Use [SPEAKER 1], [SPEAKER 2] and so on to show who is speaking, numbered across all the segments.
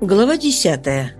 [SPEAKER 1] Глава десятая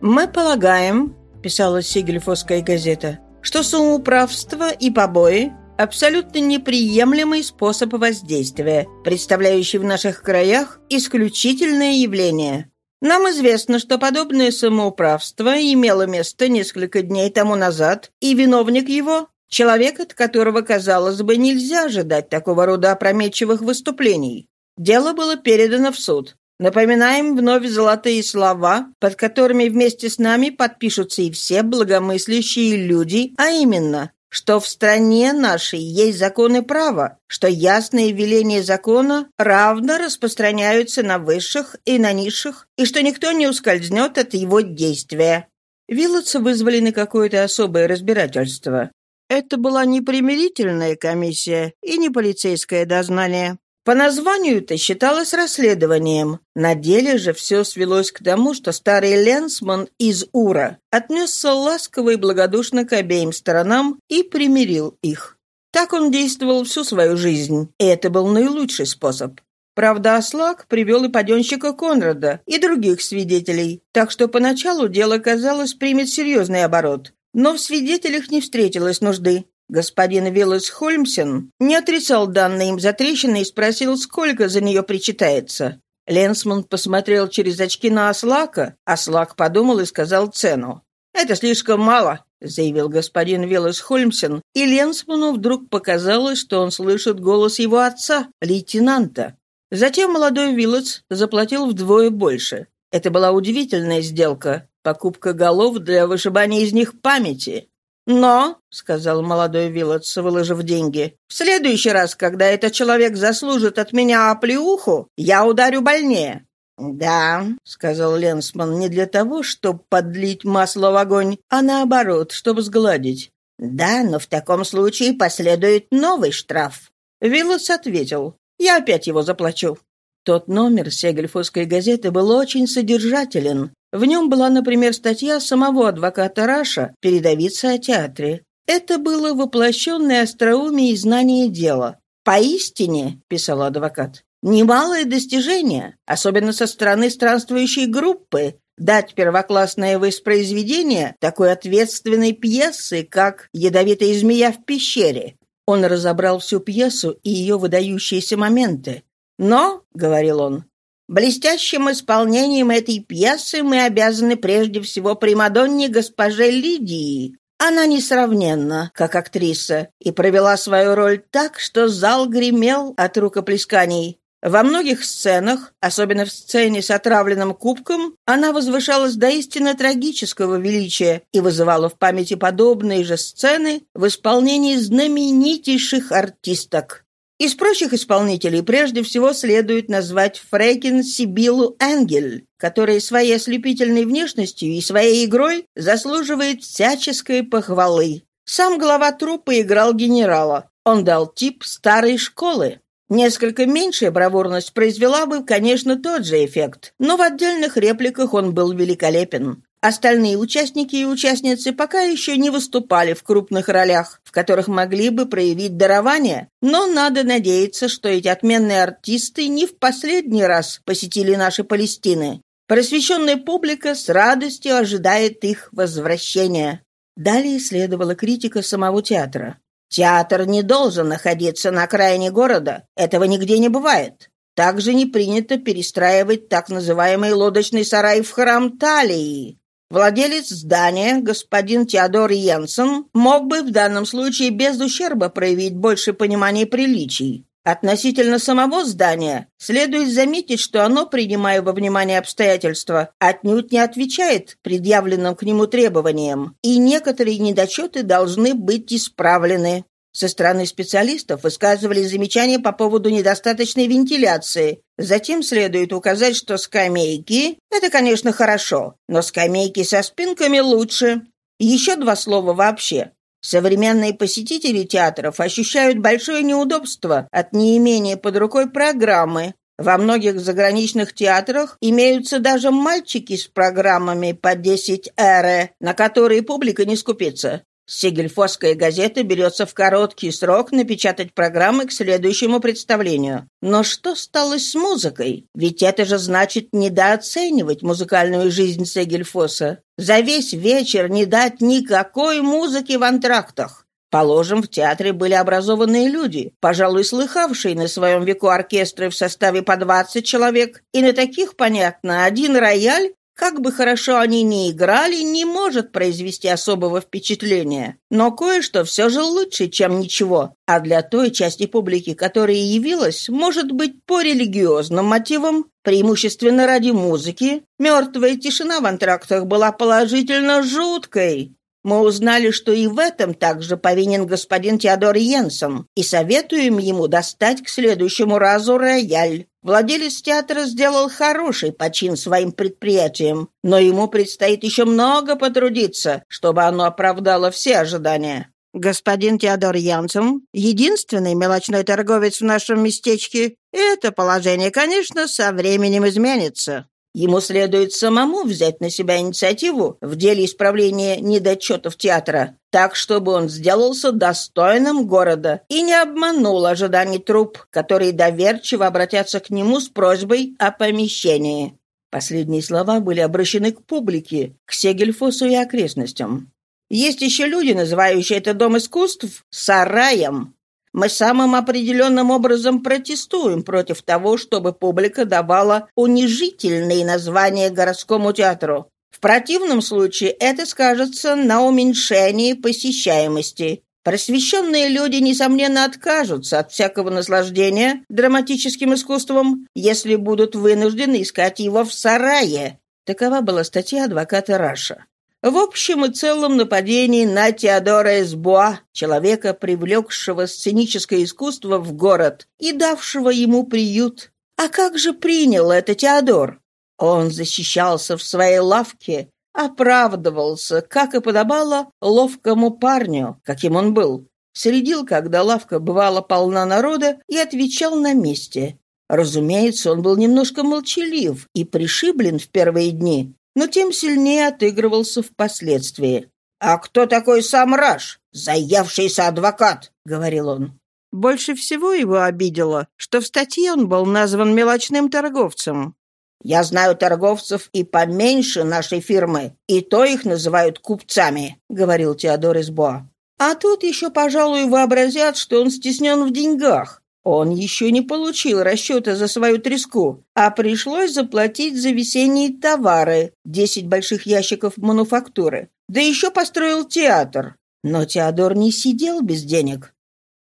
[SPEAKER 1] «Мы полагаем, — писала Сигельфосская газета, — что самоуправство и побои — абсолютно неприемлемый способ воздействия, представляющий в наших краях исключительное явление. Нам известно, что подобное самоуправство имело место несколько дней тому назад, и виновник его — человек, от которого, казалось бы, нельзя ожидать такого рода опрометчивых выступлений. Дело было передано в суд. Напоминаем вновь золотые слова, под которыми вместе с нами подпишутся и все благомыслящие люди, а именно, что в стране нашей есть законы права, что ясные веления закона равно распространяются на высших и на низших, и что никто не ускользнет от его действия. Вилотса вызвали на какое-то особое разбирательство. Это была не примирительная комиссия и не полицейское дознание. По названию это считалось расследованием. На деле же все свелось к тому, что старый Ленсман из Ура отнесся ласково и благодушно к обеим сторонам и примирил их. Так он действовал всю свою жизнь, и это был наилучший способ. Правда, Аслак привел и паденщика Конрада, и других свидетелей, так что поначалу дело, казалось, примет серьезный оборот. Но в свидетелях не встретилось нужды. Господин Виллес Хольмсен не отрицал данные им затрещины и спросил, сколько за нее причитается. Ленсман посмотрел через очки на Аслака, Аслак подумал и сказал цену. «Это слишком мало», — заявил господин Виллес Хольмсен, и Ленсману вдруг показалось, что он слышит голос его отца, лейтенанта. Затем молодой Виллес заплатил вдвое больше. Это была удивительная сделка, покупка голов для вышибания из них памяти. «Но», — сказал молодой Виллотс, выложив деньги, «в следующий раз, когда этот человек заслужит от меня оплеуху, я ударю больнее». «Да», — сказал Ленсман, не для того, чтобы подлить масло в огонь, а наоборот, чтобы сгладить. «Да, но в таком случае последует новый штраф». Виллотс ответил, «Я опять его заплачу». Тот номер Сегельфосской газеты был очень содержателен. В нем была, например, статья самого адвоката Раша «Передовица о театре». Это было воплощенное остроумие и знание дела. «Поистине», — писал адвокат, — «немалое достижение, особенно со стороны странствующей группы, дать первоклассное воспроизведение такой ответственной пьесы, как «Ядовитая змея в пещере». Он разобрал всю пьесу и ее выдающиеся моменты. «Но», — говорил он, Блестящим исполнением этой пьесы мы обязаны прежде всего Примадонне госпоже Лидии. Она несравненна, как актриса, и провела свою роль так, что зал гремел от рукоплесканий. Во многих сценах, особенно в сцене с отравленным кубком, она возвышалась до истинно трагического величия и вызывала в памяти подобные же сцены в исполнении знаменитейших артисток. Из прочих исполнителей прежде всего следует назвать Фрекин Сибилу Энгель, которая своей ослепительной внешностью и своей игрой заслуживает всяческой похвалы. Сам глава труппы играл генерала. Он дал тип старой школы. Несколько меньшая бравурность произвела бы, конечно, тот же эффект, но в отдельных репликах он был великолепен. Остальные участники и участницы пока еще не выступали в крупных ролях, в которых могли бы проявить дарование, но надо надеяться, что эти отменные артисты не в последний раз посетили наши Палестины. Просвещенная публика с радостью ожидает их возвращения. Далее следовала критика самого театра. Театр не должен находиться на окраине города. Этого нигде не бывает. Также не принято перестраивать так называемый лодочный сарай в храм Талии. Владелец здания, господин Теодор Йенсен, мог бы в данном случае без ущерба проявить больше понимания приличий. Относительно самого здания следует заметить, что оно, принимая во внимание обстоятельства, отнюдь не отвечает предъявленным к нему требованиям, и некоторые недочеты должны быть исправлены. Со стороны специалистов высказывали замечания по поводу недостаточной вентиляции. Затем следует указать, что скамейки – это, конечно, хорошо, но скамейки со спинками лучше. Еще два слова вообще. Современные посетители театров ощущают большое неудобство от неимения под рукой программы. Во многих заграничных театрах имеются даже мальчики с программами по 10 эре, на которые публика не скупится. Сегельфосская газета берется в короткий срок напечатать программы к следующему представлению. Но что стало с музыкой? Ведь это же значит недооценивать музыкальную жизнь Сегельфоса. За весь вечер не дать никакой музыки в антрактах. Положим, в театре были образованные люди, пожалуй, слыхавшие на своем веку оркестры в составе по 20 человек, и на таких, понятно, один рояль как бы хорошо они ни играли, не может произвести особого впечатления. Но кое-что все же лучше, чем ничего. А для той части публики, которая явилась, может быть, по религиозным мотивам, преимущественно ради музыки, мертвая тишина в антрактах была положительно жуткой. Мы узнали, что и в этом также повинен господин Теодор Йенсен, и советуем ему достать к следующему разу рояль. Владелец театра сделал хороший почин своим предприятием, но ему предстоит еще много потрудиться, чтобы оно оправдало все ожидания. Господин Теодор Янсен — единственный мелочной торговец в нашем местечке, и это положение, конечно, со временем изменится. Ему следует самому взять на себя инициативу в деле исправления недочетов театра, так, чтобы он сделался достойным города и не обманул ожиданий труп, которые доверчиво обратятся к нему с просьбой о помещении. Последние слова были обращены к публике, к Сегельфосу и окрестностям. Есть еще люди, называющие это дом искусств сараем. Мы самым определенным образом протестуем против того, чтобы публика давала унижительные названия городскому театру. В противном случае это скажется на уменьшении посещаемости. Просвещенные люди, несомненно, откажутся от всякого наслаждения драматическим искусством, если будут вынуждены искать его в сарае. Такова была статья адвоката Раша. В общем и целом нападение на Теодора Эсбуа, человека, привлекшего сценическое искусство в город и давшего ему приют. А как же принял это Теодор? Он защищался в своей лавке, оправдывался, как и подобало ловкому парню, каким он был. Следил, когда лавка бывала полна народа, и отвечал на месте. Разумеется, он был немножко молчалив и пришиблен в первые дни, но тем сильнее отыгрывался впоследствии. «А кто такой сам Раш? Заявшийся адвокат!» — говорил он. Больше всего его обидело, что в статье он был назван мелочным торговцем. «Я знаю торговцев и поменьше нашей фирмы, и то их называют купцами», — говорил Теодор Избо. «А тут еще, пожалуй, вообразят, что он стеснен в деньгах. Он еще не получил расчета за свою треску, а пришлось заплатить за весенние товары, 10 больших ящиков мануфактуры. Да еще построил театр. Но Теодор не сидел без денег.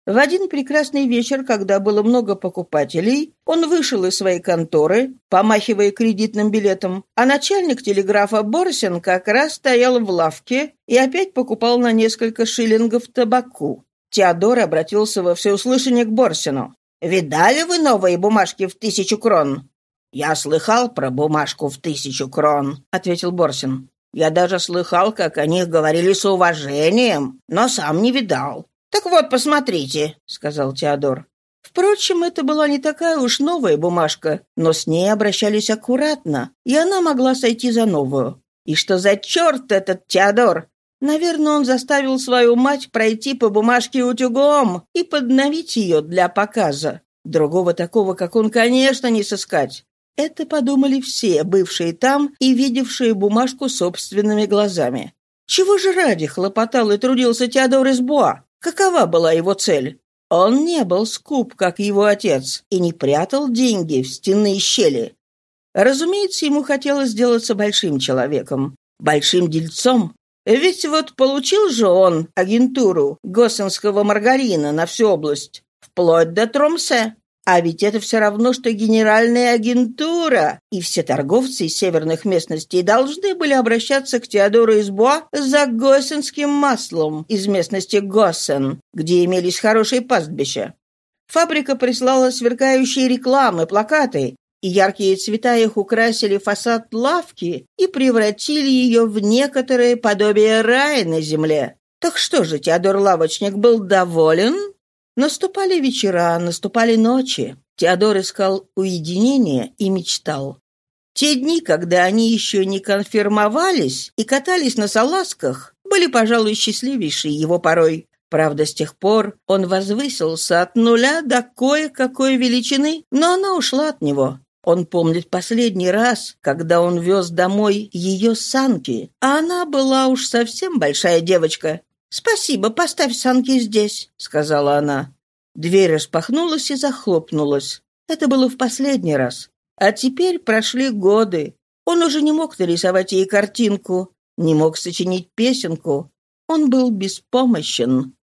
[SPEAKER 1] В один прекрасный вечер, когда было много покупателей, он вышел из своей конторы, помахивая кредитным билетом, а начальник телеграфа Борсин как раз стоял в лавке и опять покупал на несколько шиллингов табаку. Теодор обратился во всеуслышание к Борсину. «Видали вы новые бумажки в тысячу крон?» «Я слыхал про бумажку в тысячу крон», — ответил Борсин. «Я даже слыхал, как о них говорили с уважением, но сам не видал». «Так вот, посмотрите», — сказал Теодор. Впрочем, это была не такая уж новая бумажка, но с ней обращались аккуратно, и она могла сойти за новую. И что за черт этот Теодор? Наверное, он заставил свою мать пройти по бумажке утюгом и подновить ее для показа. Другого такого, как он, конечно, не сыскать. Это подумали все, бывшие там и видевшие бумажку собственными глазами. Чего же ради хлопотал и трудился Теодор из Буа? Какова была его цель? Он не был скуп, как его отец, и не прятал деньги в стенные щели. Разумеется, ему хотелось сделаться большим человеком, большим дельцом, ведь вот получил же он агентуру Госсенского маргарина на всю область, вплоть до Тромсе. А ведь это все равно, что генеральная агентура, и все торговцы из северных местностей должны были обращаться к Теодору из Буа за госсенским маслом из местности Госсен, где имелись хорошие пастбища. Фабрика прислала сверкающие рекламы, плакаты, яркие цвета их украсили фасад лавки и превратили ее в некоторое подобие рая на земле. Так что же, Теодор Лавочник был доволен? Наступали вечера, наступали ночи. Теодор искал уединения и мечтал. Те дни, когда они еще не конфирмовались и катались на салазках, были, пожалуй, счастливейшие его порой. Правда, с тех пор он возвысился от нуля до кое-какой величины, но она ушла от него. Он помнит последний раз, когда он вез домой ее санки, а она была уж совсем большая девочка. «Спасибо, поставь санки здесь», — сказала она. Дверь распахнулась и захлопнулась. Это было в последний раз. А теперь прошли годы. Он уже не мог нарисовать ей картинку, не мог сочинить песенку. Он был беспомощен.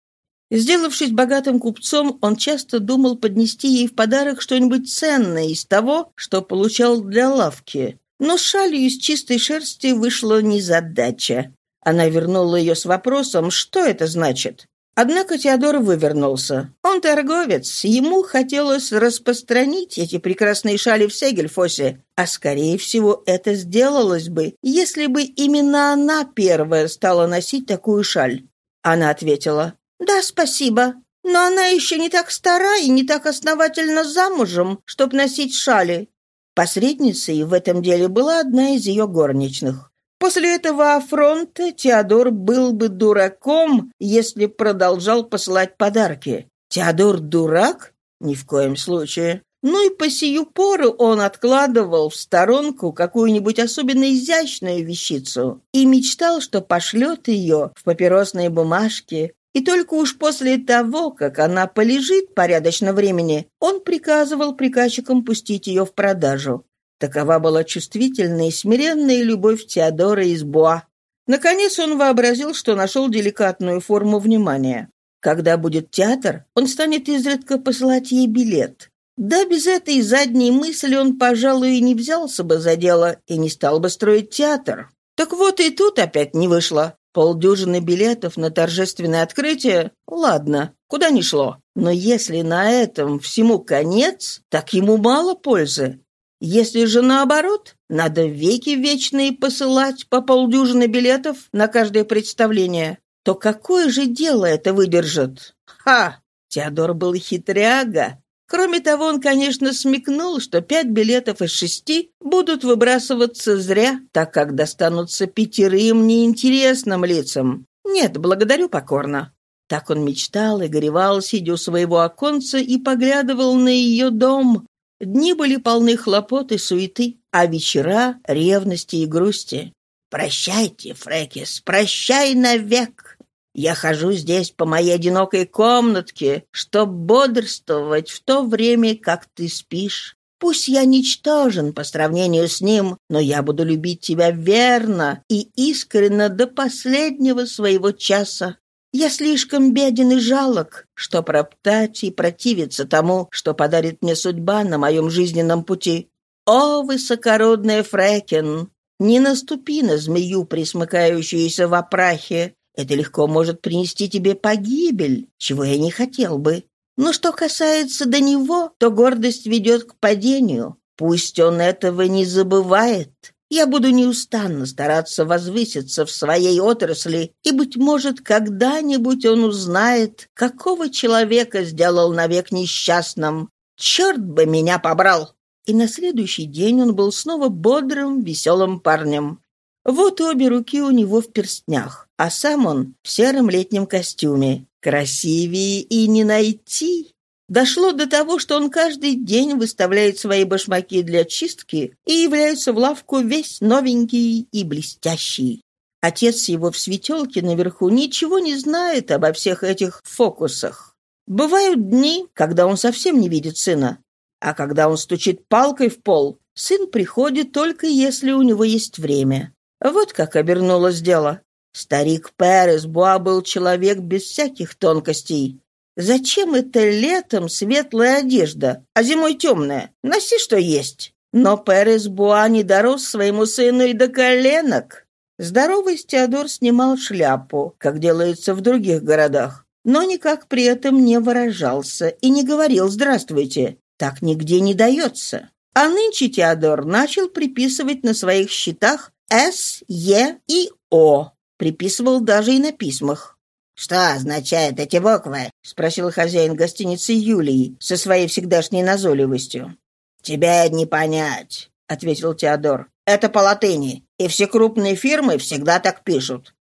[SPEAKER 1] Сделавшись богатым купцом, он часто думал поднести ей в подарок что-нибудь ценное из того, что получал для лавки. Но с шалью из чистой шерсти вышла незадача. Она вернула ее с вопросом, что это значит. Однако Теодор вывернулся. Он торговец, ему хотелось распространить эти прекрасные шали в Сегельфосе, а скорее всего это сделалось бы, если бы именно она первая стала носить такую шаль. Она ответила, «Да, спасибо, но она еще не так стара и не так основательно замужем, чтобы носить шали». Посредницей в этом деле была одна из ее горничных. После этого афронта Теодор был бы дураком, если продолжал посылать подарки. Теодор дурак? Ни в коем случае. Ну и по сию пору он откладывал в сторонку какую-нибудь особенно изящную вещицу и мечтал, что пошлет ее в папиросные бумажки, и только уж после того, как она полежит порядочно времени, он приказывал приказчикам пустить ее в продажу. Такова была чувствительная и смиренная любовь Теодора из Буа. Наконец он вообразил, что нашел деликатную форму внимания. Когда будет театр, он станет изредка посылать ей билет. Да, без этой задней мысли он, пожалуй, и не взялся бы за дело и не стал бы строить театр. Так вот и тут опять не вышло. Полдюжины билетов на торжественное открытие — ладно, куда ни шло. Но если на этом всему конец, так ему мало пользы. Если же наоборот, надо веки вечные посылать по полдюжины билетов на каждое представление, то какое же дело это выдержит? Ха! Теодор был хитряга. Кроме того, он, конечно, смекнул, что пять билетов из шести будут выбрасываться зря, так как достанутся пятерым неинтересным лицам. Нет, благодарю покорно. Так он мечтал и горевал, сидя у своего оконца, и поглядывал на ее дом, Дни были полны хлопот и суеты, а вечера — ревности и грусти. «Прощайте, Фрекис, прощай навек!» Я хожу здесь по моей одинокой комнатке, чтоб бодрствовать в то время, как ты спишь. Пусть я ничтожен по сравнению с ним, но я буду любить тебя верно и искренно до последнего своего часа. Я слишком беден и жалок, что проптать и противиться тому, что подарит мне судьба на моем жизненном пути. О, высокородная Фрекен, не наступи на змею, присмыкающуюся в опрахе. Это легко может принести тебе погибель, чего я не хотел бы. Но что касается до него, то гордость ведет к падению. Пусть он этого не забывает. Я буду неустанно стараться возвыситься в своей отрасли, и, быть может, когда-нибудь он узнает, какого человека сделал навек несчастным. Черт бы меня побрал!» И на следующий день он был снова бодрым, веселым парнем. Вот обе руки у него в перстнях, а сам он в сером летнем костюме. Красивее и не найти. Дошло до того, что он каждый день выставляет свои башмаки для чистки и является в лавку весь новенький и блестящий. Отец его в светелке наверху ничего не знает обо всех этих фокусах. Бывают дни, когда он совсем не видит сына, а когда он стучит палкой в пол, сын приходит только если у него есть время. Вот как обернулось дело. Старик Перес Буа был человек без всяких тонкостей. Зачем это летом светлая одежда, а зимой темная? Носи, что есть. Но Перес Буа не дорос своему сыну и до коленок. Здоровый Теодор снимал шляпу, как делается в других городах, но никак при этом не выражался и не говорил «здравствуйте». Так нигде не дается. А нынче Теодор начал приписывать на своих счетах «С», «Е» и «О». Приписывал даже и на письмах. «Что означают эти буквы?» — спросил хозяин гостиницы Юлии со своей всегдашней назойливостью. «Тебе не понять», — ответил Теодор. «Это по латыни, и все крупные фирмы всегда так пишут».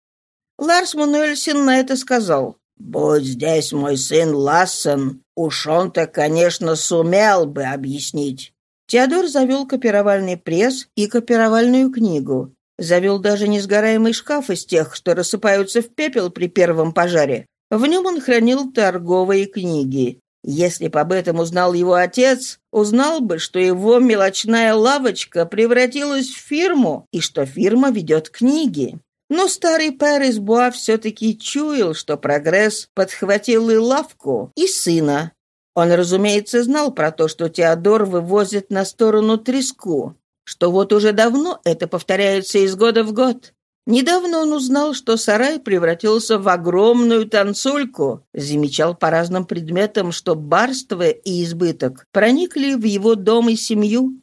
[SPEAKER 1] Ларс Мануэльсен на это сказал. «Будь здесь мой сын Лассен, уж он-то, конечно, сумел бы объяснить». Теодор завел копировальный пресс и копировальную книгу. Завел даже несгораемый шкаф из тех, что рассыпаются в пепел при первом пожаре. В нем он хранил торговые книги. Если бы об этом узнал его отец, узнал бы, что его мелочная лавочка превратилась в фирму и что фирма ведет книги. Но старый пэр из Буа все-таки чуял, что прогресс подхватил и лавку, и сына. Он, разумеется, знал про то, что Теодор вывозит на сторону треску, что вот уже давно это повторяется из года в год. Недавно он узнал, что сарай превратился в огромную танцульку, замечал по разным предметам, что барство и избыток проникли в его дом и семью.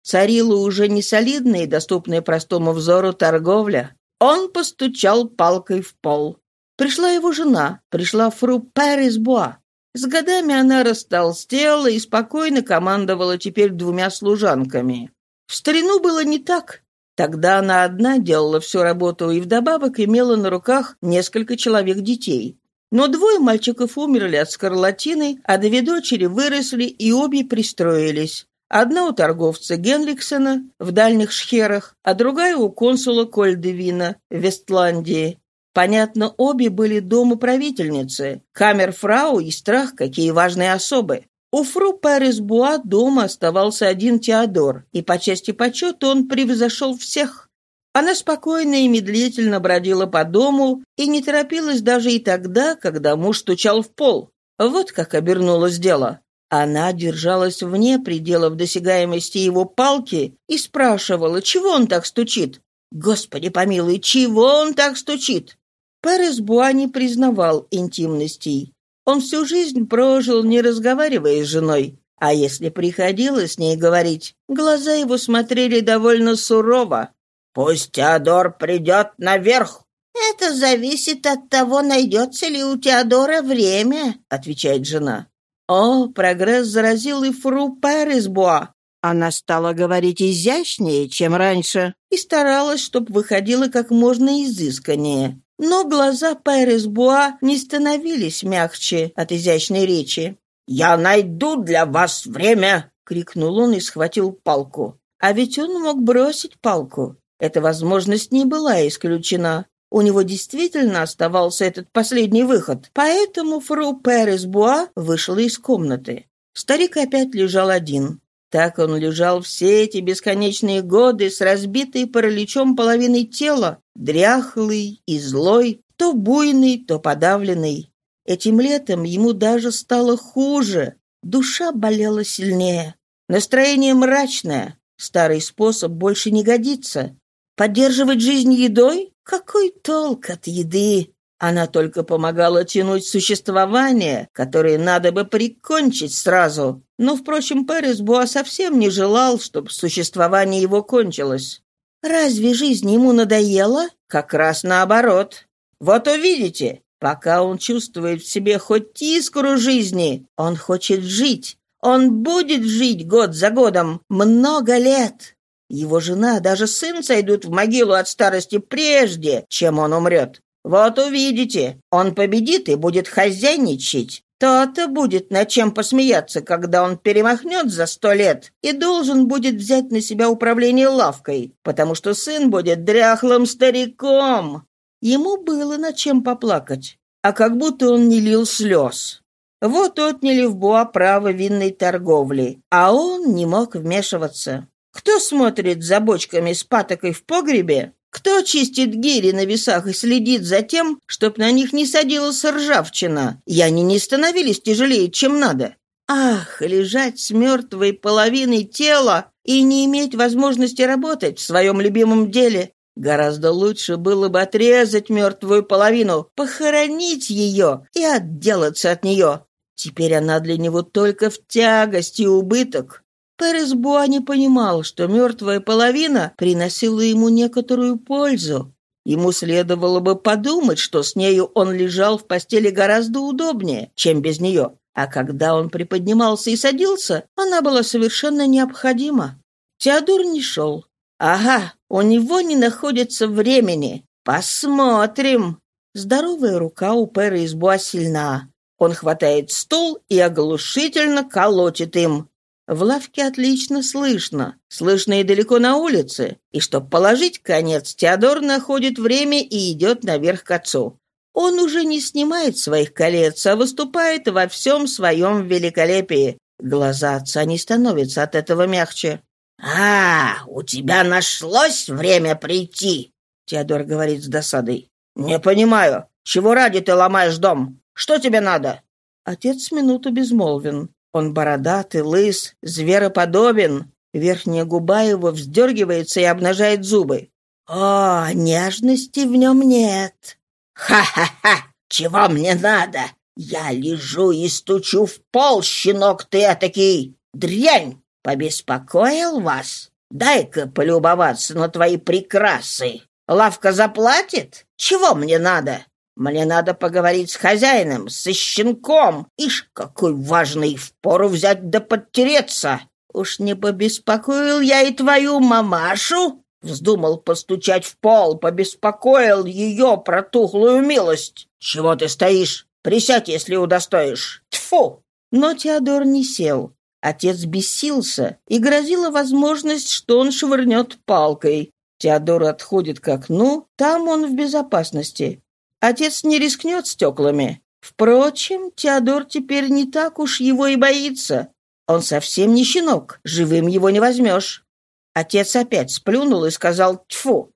[SPEAKER 1] Царила уже не солидная и доступная простому взору торговля. Он постучал палкой в пол. Пришла его жена, пришла фру Пэрис Буа. С годами она растолстела и спокойно командовала теперь двумя служанками. В старину было не так. Тогда она одна делала всю работу и вдобавок имела на руках несколько человек детей. Но двое мальчиков умерли от скарлатины, а две дочери выросли и обе пристроились. Одна у торговца Генриксона в дальних шхерах, а другая у консула Кольдевина в Вестландии. Понятно, обе были домоправительницы. Камерфрау и страх, какие важные особы. У фру Перес Буа дома оставался один Теодор, и по части почета он превзошел всех. Она спокойно и медлительно бродила по дому и не торопилась даже и тогда, когда муж стучал в пол. Вот как обернулось дело. Она держалась вне пределов досягаемости его палки и спрашивала, чего он так стучит. Господи помилуй, чего он так стучит? Перес Буа не признавал интимностей. Он всю жизнь прожил, не разговаривая с женой. А если приходилось с ней говорить, глаза его смотрели довольно сурово. «Пусть Теодор придет наверх!» «Это зависит от того, найдется ли у Теодора время», — отвечает жена. О, прогресс заразил и фру Пересбуа. Она стала говорить изящнее, чем раньше, и старалась, чтобы выходило как можно изысканнее. Но глаза Пересбуа не становились мягче от изящной речи. «Я найду для вас время!» — крикнул он и схватил палку. А ведь он мог бросить палку. Эта возможность не была исключена. У него действительно оставался этот последний выход, поэтому фру Перес Буа вышла из комнаты. Старик опять лежал один. Так он лежал все эти бесконечные годы с разбитой параличом половиной тела, дряхлый и злой, то буйный, то подавленный. Этим летом ему даже стало хуже. Душа болела сильнее. Настроение мрачное. Старый способ больше не годится. Поддерживать жизнь едой? Какой толк от еды? Она только помогала тянуть существование, которое надо бы прикончить сразу. Но, впрочем, Перес Буа совсем не желал, чтобы существование его кончилось. Разве жизнь ему надоела? Как раз наоборот. Вот увидите, пока он чувствует в себе хоть искру жизни, он хочет жить. Он будет жить год за годом, много лет. Его жена, даже сын сойдут в могилу от старости прежде, чем он умрет. Вот увидите, он победит и будет хозяйничать. То-то будет над чем посмеяться, когда он перемахнет за сто лет и должен будет взять на себя управление лавкой, потому что сын будет дряхлым стариком. Ему было над чем поплакать, а как будто он не лил слез. Вот отняли в Буа право винной торговли, а он не мог вмешиваться. Кто смотрит за бочками с патокой в погребе? Кто чистит гири на весах и следит за тем, чтоб на них не садилась ржавчина, и они не становились тяжелее, чем надо? Ах, лежать с мертвой половиной тела и не иметь возможности работать в своем любимом деле. Гораздо лучше было бы отрезать мертвую половину, похоронить ее и отделаться от нее. Теперь она для него только в тягость и убыток. Перес Буа не понимал, что мертвая половина приносила ему некоторую пользу. Ему следовало бы подумать, что с нею он лежал в постели гораздо удобнее, чем без нее. А когда он приподнимался и садился, она была совершенно необходима. Теодор не шел. «Ага, у него не находится времени. Посмотрим». Здоровая рука у Пэра из сильна. Он хватает стул и оглушительно колотит им. В лавке отлично слышно, слышно и далеко на улице, и чтобы положить конец, Теодор находит время и идет наверх к отцу. Он уже не снимает своих колец, а выступает во всем своем великолепии. Глаза отца не становятся от этого мягче.
[SPEAKER 2] «А, у тебя нашлось время прийти!»
[SPEAKER 1] Теодор говорит с досадой.
[SPEAKER 2] «Не понимаю, чего ради ты ломаешь дом? Что тебе надо?»
[SPEAKER 1] Отец минуту безмолвен. Он бородатый, лыс, звероподобен. Верхняя губа его вздергивается и обнажает зубы. О, нежности в нем нет.
[SPEAKER 2] «Ха-ха-ха! Чего мне надо? Я лежу и стучу в пол, щенок ты этакий! Дрянь! Побеспокоил вас? Дай-ка полюбоваться на твои прекрасы. Лавка заплатит? Чего мне надо? Мне надо поговорить с хозяином, со щенком. Ишь, какой важный, впору взять да подтереться. Уж не побеспокоил я и твою мамашу? Вздумал постучать в пол, побеспокоил ее протухлую милость. Чего ты стоишь? Присядь, если удостоишь. Тьфу!
[SPEAKER 1] Но Теодор не сел. Отец бесился, и грозила возможность, что он швырнет палкой. Теодор отходит к окну, там он в безопасности. Отец не рискнет стеклами. Впрочем, Теодор теперь не так уж его и боится. Он совсем не щенок, живым его не возьмешь. Отец опять сплюнул и сказал «Тьфу!»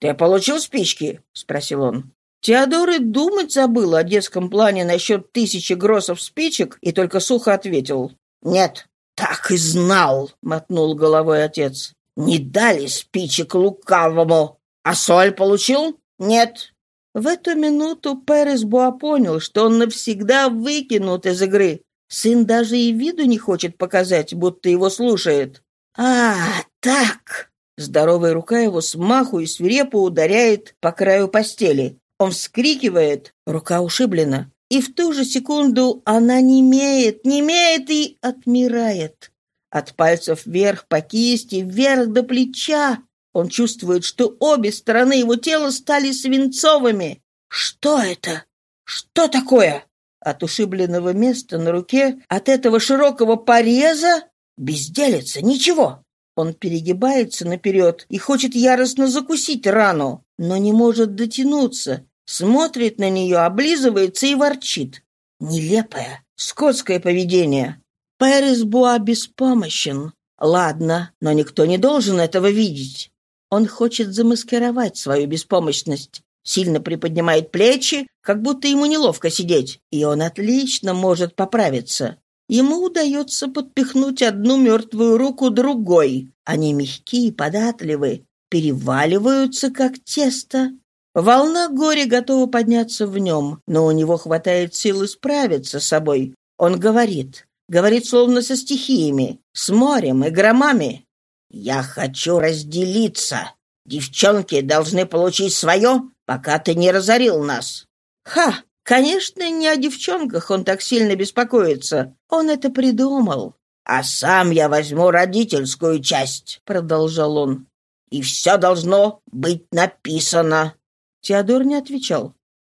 [SPEAKER 1] «Ты получил спички?» — спросил он. Теодор и думать забыл о детском плане насчет тысячи гроссов спичек и только сухо ответил «Нет».
[SPEAKER 2] «Так и знал!» — мотнул головой отец. «Не дали спичек лукавому. А соль получил? Нет.
[SPEAKER 1] В эту минуту Перес Буа понял, что он навсегда выкинут из игры. Сын даже и виду не хочет показать, будто его слушает.
[SPEAKER 2] «А, так!»
[SPEAKER 1] Здоровая рука его смаху и свирепо ударяет по краю постели. Он вскрикивает, рука ушиблена. И в ту же секунду она немеет, немеет и отмирает. От пальцев вверх по кисти, вверх до плеча. Он чувствует, что обе стороны его тела стали свинцовыми. Что это? Что такое? От ушибленного места на руке, от этого широкого пореза безделится, ничего. Он перегибается наперед и хочет яростно закусить рану, но не может дотянуться. Смотрит на нее, облизывается и ворчит. Нелепое, скотское поведение. Пэрис Буа беспомощен. Ладно, но никто не должен этого видеть. Он хочет замаскировать свою беспомощность. Сильно приподнимает плечи, как будто ему неловко сидеть, и он отлично может поправиться. Ему удается подпихнуть одну мертвую руку другой. Они мягкие, податливы, переваливаются, как тесто. Волна горя готова подняться в нем, но у него хватает силы справиться с собой. Он говорит, говорит словно со стихиями, с морем и громами. «Я хочу разделиться. Девчонки должны получить свое, пока ты не разорил нас». «Ха! Конечно, не о девчонках он так сильно беспокоится. Он это придумал».
[SPEAKER 2] «А сам я возьму родительскую часть», — продолжал он. «И все должно быть написано».
[SPEAKER 1] Теодор не отвечал.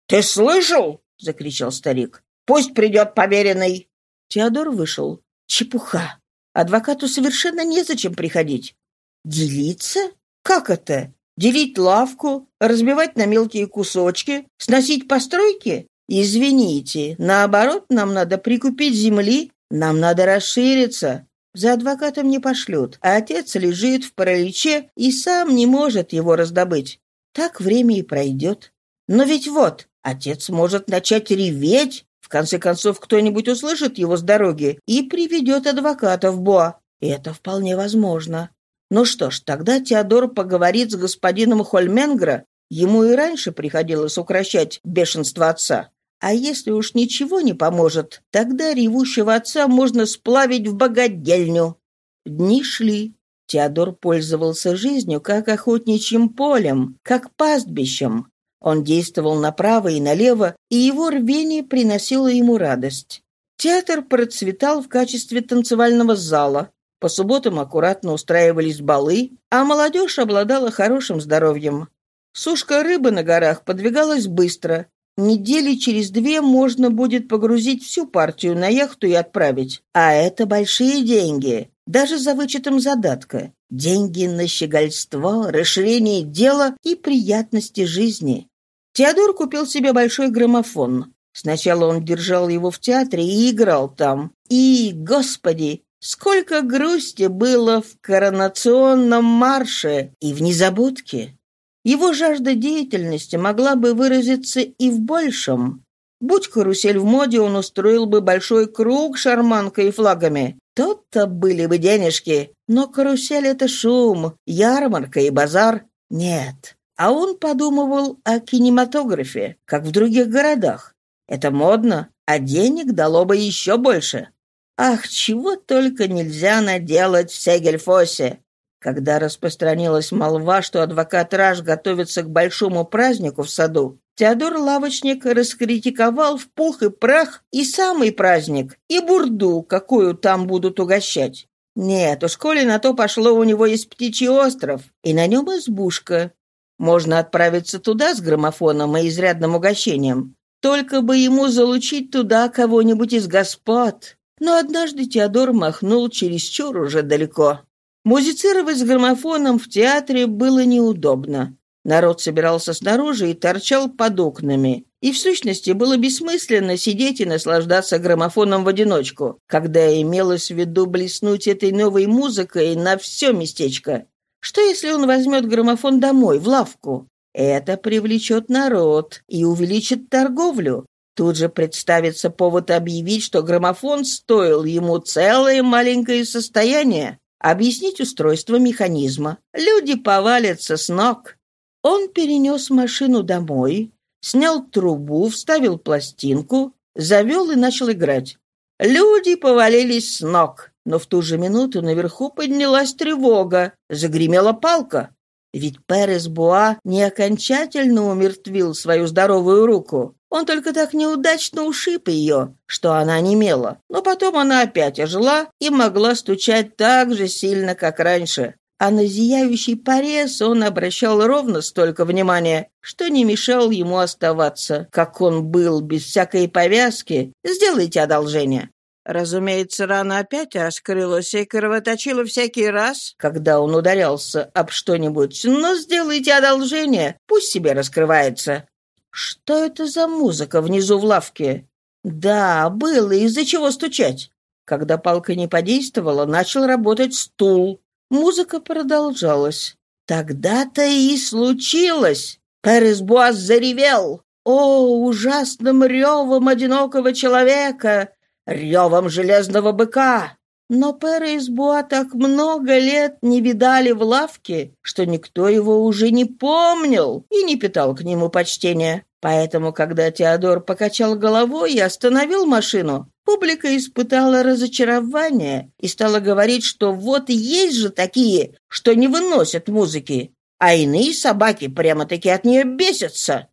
[SPEAKER 2] «Ты слышал?» — закричал старик. «Пусть придет поверенный».
[SPEAKER 1] Теодор вышел. Чепуха. Адвокату совершенно незачем приходить. Делиться? Как это? Делить лавку, разбивать на мелкие кусочки, сносить постройки? Извините, наоборот, нам надо прикупить земли, нам надо расшириться. За адвокатом не пошлют, а отец лежит в параличе и сам не может его раздобыть. Так время и пройдет. Но ведь вот, отец может начать реветь, в конце концов, кто-нибудь услышит его с дороги и приведет адвоката в Боа. Это вполне возможно. Ну что ж, тогда Теодор поговорит с господином Хольменгра. Ему и раньше приходилось укращать бешенство отца. А если уж ничего не поможет, тогда ревущего отца можно сплавить в богадельню. Дни шли. Теодор пользовался жизнью как охотничьим полем, как пастбищем. Он действовал направо и налево, и его рвение приносило ему радость. Театр процветал в качестве танцевального зала. По субботам аккуратно устраивались балы, а молодежь обладала хорошим здоровьем. Сушка рыбы на горах подвигалась быстро. Недели через две можно будет погрузить всю партию на яхту и отправить. А это большие деньги, даже за вычетом задатка. Деньги на щегольство, расширение дела и приятности жизни. Теодор купил себе большой граммофон. Сначала он держал его в театре и играл там. И, господи, сколько грусти было в коронационном марше и в незабудке. Его жажда деятельности могла бы выразиться и в большем. Будь карусель в моде, он устроил бы большой круг шарманкой и флагами. Тот-то были бы денежки. Но карусель — это шум, ярмарка и базар. Нет. А он подумывал о кинематографе, как в других городах. Это модно, а денег дало бы еще больше. Ах, чего только нельзя наделать в Сегельфосе! Когда распространилась молва, что адвокат Раш готовится к большому празднику в саду, Теодор Лавочник раскритиковал в пух и прах и самый праздник, и бурду, какую там будут угощать. Нет, уж коли на то пошло, у него есть птичий остров, и на нем избушка. Можно отправиться туда с граммофоном и изрядным угощением. Только бы ему залучить туда кого-нибудь из господ. Но однажды Теодор махнул чересчур уже далеко. Музицировать с граммофоном в театре было неудобно. Народ собирался снаружи и торчал под окнами. И в сущности было бессмысленно сидеть и наслаждаться граммофоном в одиночку, когда имелось в виду блеснуть этой новой музыкой на все местечко. Что если он возьмет граммофон домой, в лавку? Это привлечет народ и увеличит торговлю. Тут же представится повод объявить, что граммофон стоил ему целое маленькое состояние. Объяснить устройство механизма. Люди повалятся с ног. Он перенес машину домой, снял трубу, вставил пластинку, завел и начал играть. Люди повалились с ног, но в ту же минуту наверху поднялась тревога, загремела палка. Ведь Перес Буа не окончательно умертвил свою здоровую руку. Он только так неудачно ушиб ее, что она немела. Но потом она опять ожила и могла стучать так же сильно, как раньше а на зияющий порез он обращал ровно столько внимания, что не мешал ему оставаться, как он был, без всякой повязки. Сделайте одолжение. Разумеется, рана опять раскрылась и кровоточила всякий раз, когда он ударялся об что-нибудь. Но сделайте одолжение, пусть себе раскрывается. Что это за музыка внизу в лавке? Да, было, из-за чего стучать. Когда палка не подействовала, начал работать стул. Музыка продолжалась. Тогда-то и случилось. Перес Буаз заревел. О, ужасным ревом одинокого человека, ревом железного быка! Но Перес Буа так много лет не видали в лавке, что никто его уже не помнил и не питал к нему почтения. Поэтому, когда Теодор покачал головой и остановил машину, Публика испытала разочарование и стала говорить, что вот есть же такие, что не выносят музыки, а иные собаки прямо-таки от нее бесятся.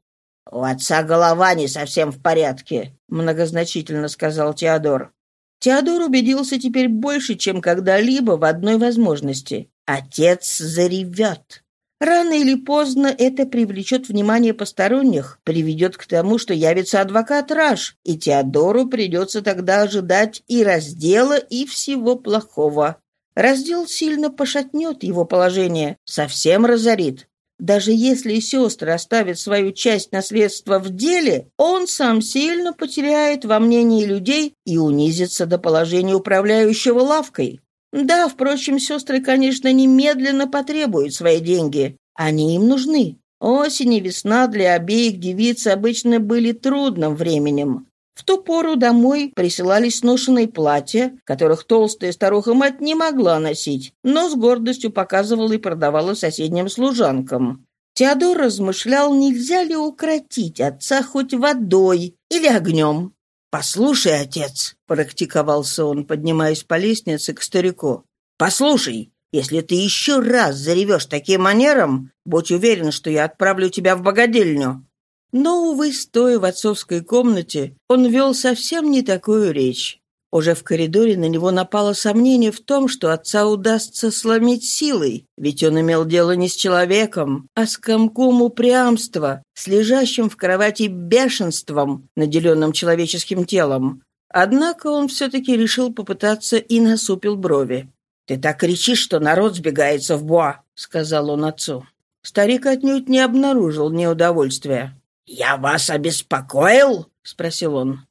[SPEAKER 1] «У отца голова не совсем в порядке», — многозначительно сказал Теодор. Теодор убедился теперь больше, чем когда-либо в одной возможности. Отец заревет. Рано или поздно это привлечет внимание посторонних, приведет к тому, что явится адвокат Раш, и Теодору придется тогда ожидать и раздела, и всего плохого. Раздел сильно пошатнет его положение, совсем разорит. Даже если сестры оставят свою часть наследства в деле, он сам сильно потеряет во мнении людей и унизится до положения управляющего лавкой. Да, впрочем, сестры, конечно, немедленно потребуют свои деньги. Они им нужны. Осень и весна для обеих девиц обычно были трудным временем. В ту пору домой присылались сношенные платья, которых толстая старуха-мать не могла носить, но с гордостью показывала и продавала соседним служанкам. Теодор размышлял, нельзя ли укротить отца хоть водой или огнем. «Послушай, отец», — практиковался он, поднимаясь по лестнице к старику, — «послушай, если ты еще раз заревешь таким манером, будь уверен, что я отправлю тебя в богадельню». Но, увы, стоя в отцовской комнате, он вел совсем не такую речь. Уже в коридоре на него напало сомнение в том, что отца удастся сломить силой, ведь он имел дело не с человеком, а с комком упрямства, с лежащим в кровати бешенством, наделенным человеческим телом. Однако он все-таки решил попытаться и насупил брови. «Ты так кричишь, что народ сбегается в Буа», — сказал он отцу. Старик отнюдь не обнаружил неудовольствия. «Я вас обеспокоил?» — спросил он.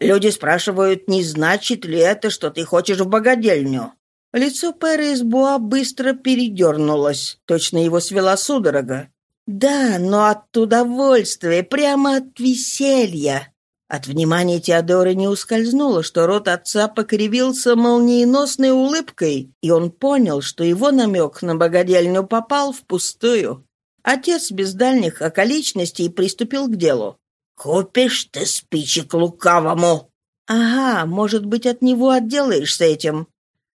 [SPEAKER 1] Люди спрашивают, не значит ли это, что ты хочешь в богадельню. Лицо Пэра из Буа быстро передернулось. Точно его свела судорога. Да, но от удовольствия, прямо от веселья. От внимания Теодора не ускользнуло, что рот отца покривился молниеносной улыбкой, и он понял, что его намек на богадельню попал впустую. Отец без дальних околичностей приступил к делу. «Купишь ты спичек лукавому!» «Ага, может быть, от него отделаешься этим».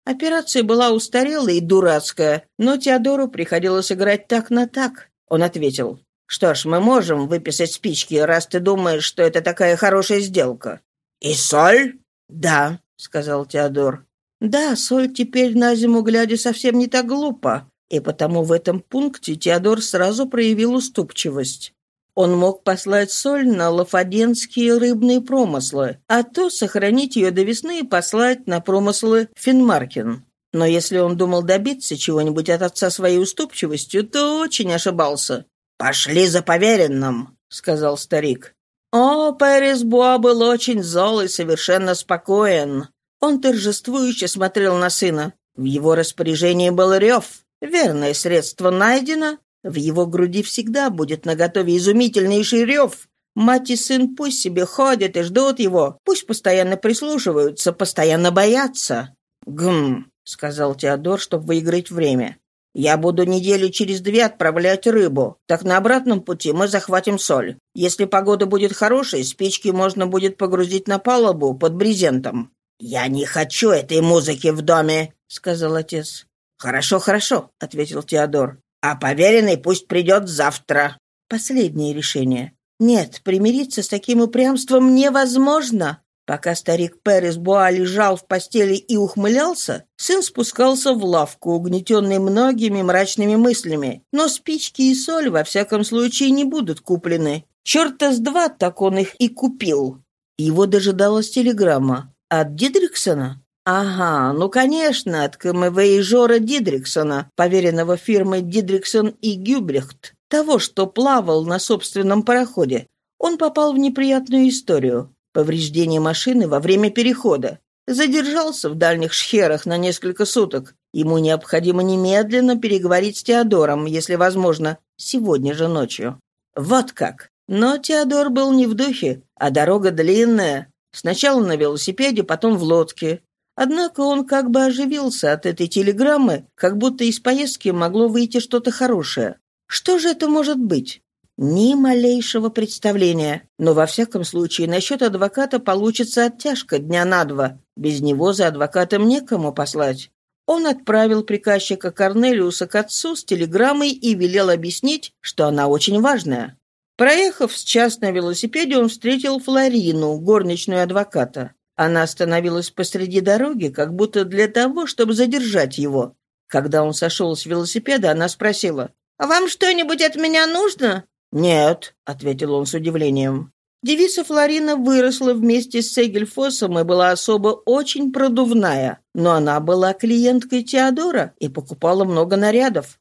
[SPEAKER 1] Операция была устарелая и дурацкая, но Теодору приходилось играть так на так. Он ответил, «Что ж, мы можем выписать спички, раз ты думаешь, что это такая хорошая сделка». «И соль?» «Да», — сказал Теодор. «Да, соль теперь на зиму глядя совсем не так глупо, и потому в этом пункте Теодор сразу проявил уступчивость. Он мог послать соль на лафаденские рыбные промыслы, а то сохранить ее до весны и послать на промыслы Финмаркин. Но если он думал добиться чего-нибудь от отца своей уступчивостью, то очень ошибался. «Пошли за поверенным», — сказал старик. О, Пэрис Буа был очень зол и совершенно спокоен. Он торжествующе смотрел на сына. В его распоряжении был рев. Верное средство найдено, в его груди всегда будет наготове изумительнейший рев. Мать и сын пусть себе ходят и ждут его, пусть постоянно прислушиваются, постоянно боятся. «Гм», — сказал Теодор, чтобы выиграть время. «Я буду неделю через две отправлять рыбу. Так на обратном пути мы захватим соль. Если погода будет хорошей, спички можно будет погрузить на палубу под брезентом». «Я не хочу этой музыки в доме», — сказал отец. «Хорошо, хорошо», — ответил Теодор. А поверенный пусть придет завтра. Последнее решение. Нет, примириться с таким упрямством невозможно. Пока старик Перес Буа лежал в постели и ухмылялся, сын спускался в лавку, угнетенный многими мрачными мыслями. Но спички и соль, во всяком случае, не будут куплены. Черта с два так он их и купил. Его дожидалась телеграмма. От Дидриксона? Ага, ну, конечно, от камевоежора Дидриксона, поверенного фирмы Дидриксон и Гюбрехт, того, что плавал на собственном пароходе. Он попал в неприятную историю. Повреждение машины во время перехода. Задержался в дальних шхерах на несколько суток. Ему необходимо немедленно переговорить с Теодором, если возможно, сегодня же ночью. Вот как. Но Теодор был не в духе, а дорога длинная. Сначала на велосипеде, потом в лодке. Однако он как бы оживился от этой телеграммы, как будто из поездки могло выйти что-то хорошее. Что же это может быть? Ни малейшего представления. Но во всяком случае насчет адвоката получится оттяжка дня на два. Без него за адвокатом некому послать. Он отправил приказчика Корнелиуса к отцу с телеграммой и велел объяснить, что она очень важная. Проехав с час на велосипеде, он встретил Флорину, горничную адвоката. Она остановилась посреди дороги, как будто для того, чтобы задержать его. Когда он сошел с велосипеда, она спросила, «А вам что-нибудь от меня нужно?» «Нет», — ответил он с удивлением. Девица Флорина выросла вместе с Сегельфосом и была особо очень продувная, но она была клиенткой Теодора и покупала много нарядов.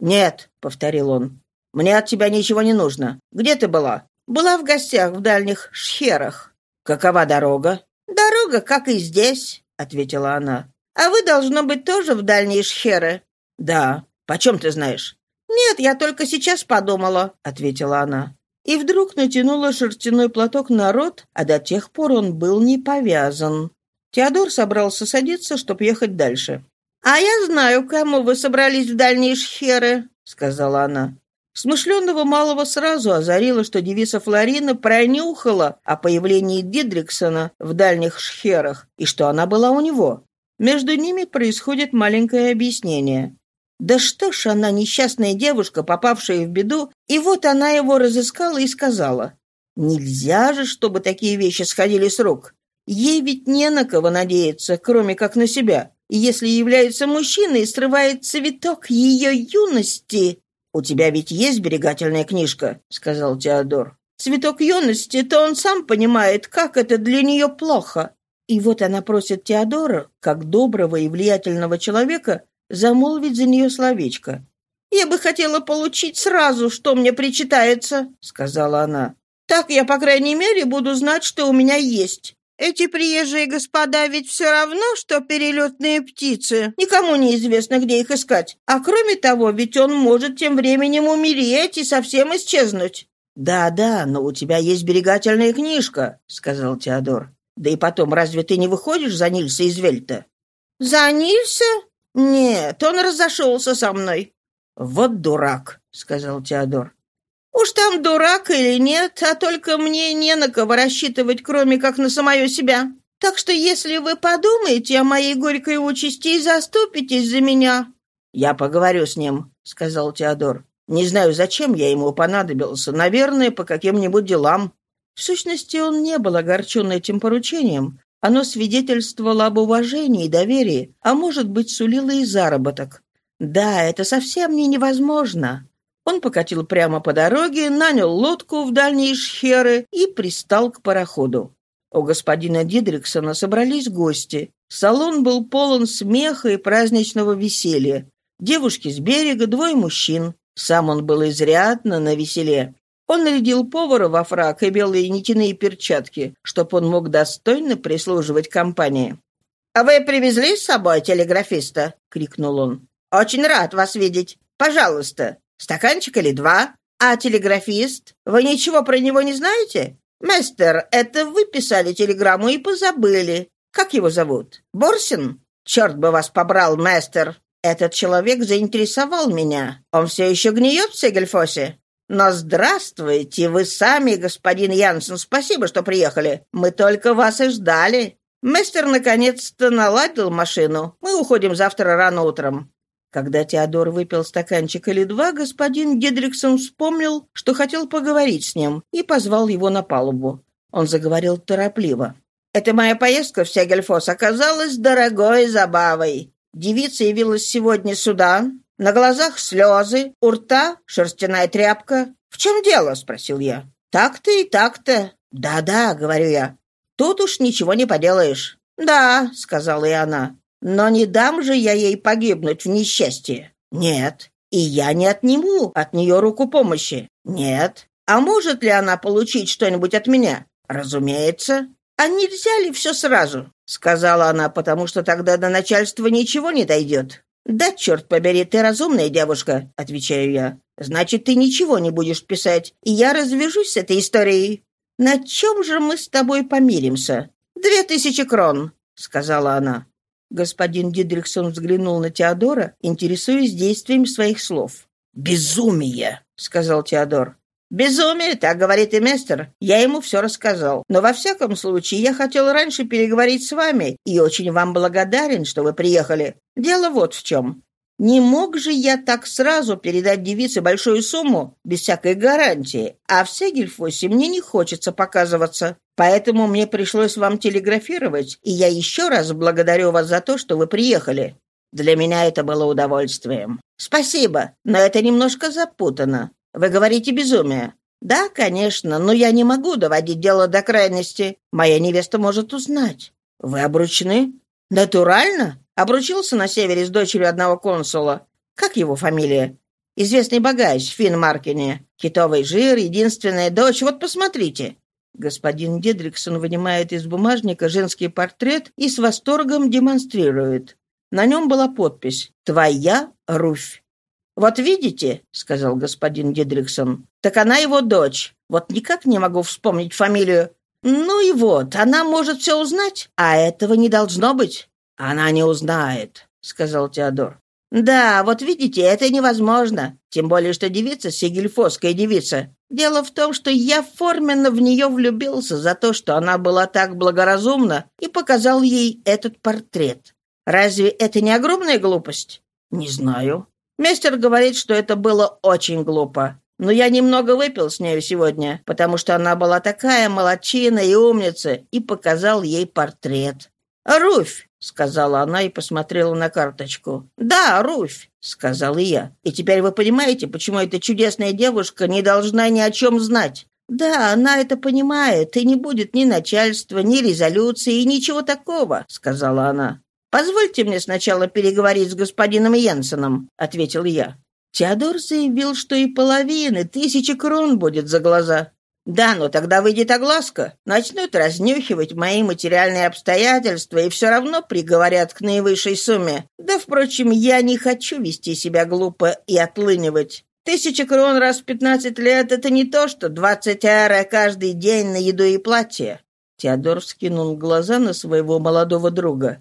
[SPEAKER 1] «Нет», — повторил он, — «мне от тебя ничего не нужно. Где ты была?» «Была в гостях в дальних шхерах». «Какова дорога?» «Дорога, как и здесь», — ответила она. «А вы, должно быть, тоже в дальние шхеры?» «Да. Почем ты знаешь?» «Нет, я только сейчас подумала», — ответила она. И вдруг натянула шерстяной платок на рот, а до тех пор он был не повязан. Теодор собрался садиться, чтобы ехать дальше. «А я знаю, кому вы собрались в дальние шхеры», — сказала она. Смышленного малого сразу озарило, что девица Флорина пронюхала о появлении Дидриксона в дальних шхерах и что она была у него. Между ними происходит маленькое объяснение. Да что ж она, несчастная девушка, попавшая в беду, и вот она его разыскала и сказала. Нельзя же, чтобы такие вещи сходили с рук. Ей ведь не на кого надеяться, кроме как на себя. И если является мужчиной, срывает цветок ее юности. «У тебя ведь есть сберегательная книжка», — сказал Теодор. «Цветок юности, то он сам понимает, как это для нее плохо». И вот она просит Теодора, как доброго и влиятельного человека, замолвить за нее словечко. «Я бы хотела получить сразу, что мне причитается», — сказала она. «Так я, по крайней мере, буду знать, что у меня есть. Эти приезжие господа ведь все равно, что перелетные птицы. Никому не известно, где их искать. А кроме того, ведь он может тем временем умереть и совсем исчезнуть». «Да-да, но у тебя есть берегательная книжка», — сказал Теодор. «Да и потом, разве ты не выходишь за Нильса из Вельта?» «За Нильса? Нет, он разошелся со мной». «Вот дурак», — сказал Теодор. Уж там дурак или нет, а только мне не на кого рассчитывать, кроме как на самое себя. Так что если вы подумаете о моей горькой участи и заступитесь за меня...» «Я поговорю с ним», — сказал Теодор. «Не знаю, зачем я ему понадобился. Наверное, по каким-нибудь делам». В сущности, он не был огорчен этим поручением. Оно свидетельствовало об уважении и доверии, а может быть, сулило и заработок. Да, это совсем не невозможно. Он покатил прямо по дороге, нанял лодку в дальние шхеры и пристал к пароходу. У господина Дидриксона собрались гости. Салон был полон смеха и праздничного веселья. Девушки с берега, двое мужчин. Сам он был изрядно на веселе. Он нарядил повара во фрак и белые нитяные перчатки, чтобы он мог достойно прислуживать компании. «А вы привезли с собой телеграфиста?» — крикнул он. «Очень рад вас видеть. Пожалуйста, Стаканчик или два? А телеграфист? Вы ничего про него не знаете? Мастер, это вы писали телеграмму и позабыли. Как его зовут? Борсин? Черт бы вас побрал, мастер. Этот человек заинтересовал меня. Он все еще гниет в Сегельфосе? Но здравствуйте, вы сами, господин Янсен, спасибо, что приехали. Мы только вас и ждали. Мастер наконец-то наладил машину. Мы уходим завтра рано утром. Когда Теодор выпил стаканчик или два, господин Гедриксон вспомнил, что хотел поговорить с ним, и позвал его на палубу. Он заговорил торопливо. «Эта моя поездка в Сегельфос оказалась дорогой забавой. Девица явилась сегодня сюда, на глазах слезы, у рта шерстяная тряпка. «В чем дело?» — спросил я. «Так-то и так-то». «Да-да», — говорю я. «Тут уж ничего не поделаешь». «Да», — сказала и она. Но не дам же я ей погибнуть в несчастье. Нет. И я не отниму от нее руку помощи. Нет. А может ли она получить что-нибудь от меня? Разумеется. А нельзя ли все сразу? Сказала она, потому что тогда до начальства ничего не дойдет. «Да, черт побери, ты разумная девушка», — отвечаю я. «Значит, ты ничего не будешь писать, и я развяжусь с этой историей. На чем же мы с тобой помиримся?» «Две тысячи крон», — сказала она. Господин Дидриксон взглянул на Теодора, интересуясь действием своих слов. «Безумие!» — сказал Теодор. «Безумие, так говорит и мистер. Я ему все рассказал. Но во всяком случае, я хотел раньше переговорить с вами и очень вам благодарен, что вы приехали. Дело вот в чем. Не мог же я так сразу передать девице большую сумму без всякой гарантии, а в Сегельфосе мне не хочется показываться. Поэтому мне пришлось вам телеграфировать, и я еще раз благодарю вас за то, что вы приехали. Для меня это было удовольствием. Спасибо, но это немножко запутано. Вы говорите безумие. Да, конечно, но я не могу доводить дело до крайности. Моя невеста может узнать. Вы обручены? Натурально? Обручился на севере с дочерью одного консула. Как его фамилия? Известный богач в Финмаркине. Китовый жир, единственная дочь. Вот посмотрите». Господин Дедриксон вынимает из бумажника женский портрет и с восторгом демонстрирует. На нем была подпись «Твоя Руфь». «Вот видите», — сказал господин Дедриксон, — «так она его дочь. Вот никак не могу вспомнить фамилию. Ну и вот, она может все узнать, а этого не должно быть. «Она не узнает», — сказал Теодор. «Да, вот видите, это невозможно. Тем более, что девица — сигельфосская девица. Дело в том, что я форменно в нее влюбился за то, что она была так благоразумна и показал ей этот портрет. Разве это не огромная глупость? Не знаю. Мистер говорит, что это было очень глупо. но я немного выпил с нею сегодня, потому что она была такая молодчина и умница, и показал ей портрет. «Руфь!» — сказала она и посмотрела на карточку. «Да, Руфь!» — сказал и я. «И теперь вы понимаете, почему эта чудесная девушка не должна ни о чем знать?» «Да, она это понимает, и не будет ни начальства, ни резолюции, ничего такого», — сказала она. «Позвольте мне сначала переговорить с господином Йенсеном», — ответил я. Теодор заявил, что и половины, тысячи крон будет за глаза. Да, но тогда выйдет огласка. Начнут разнюхивать мои материальные обстоятельства и все равно приговорят к наивысшей сумме. Да, впрочем, я не хочу вести себя глупо и отлынивать. Тысяча крон раз в пятнадцать лет — это не то, что двадцать эра каждый день на еду и платье. Теодор вскинул глаза на своего молодого друга.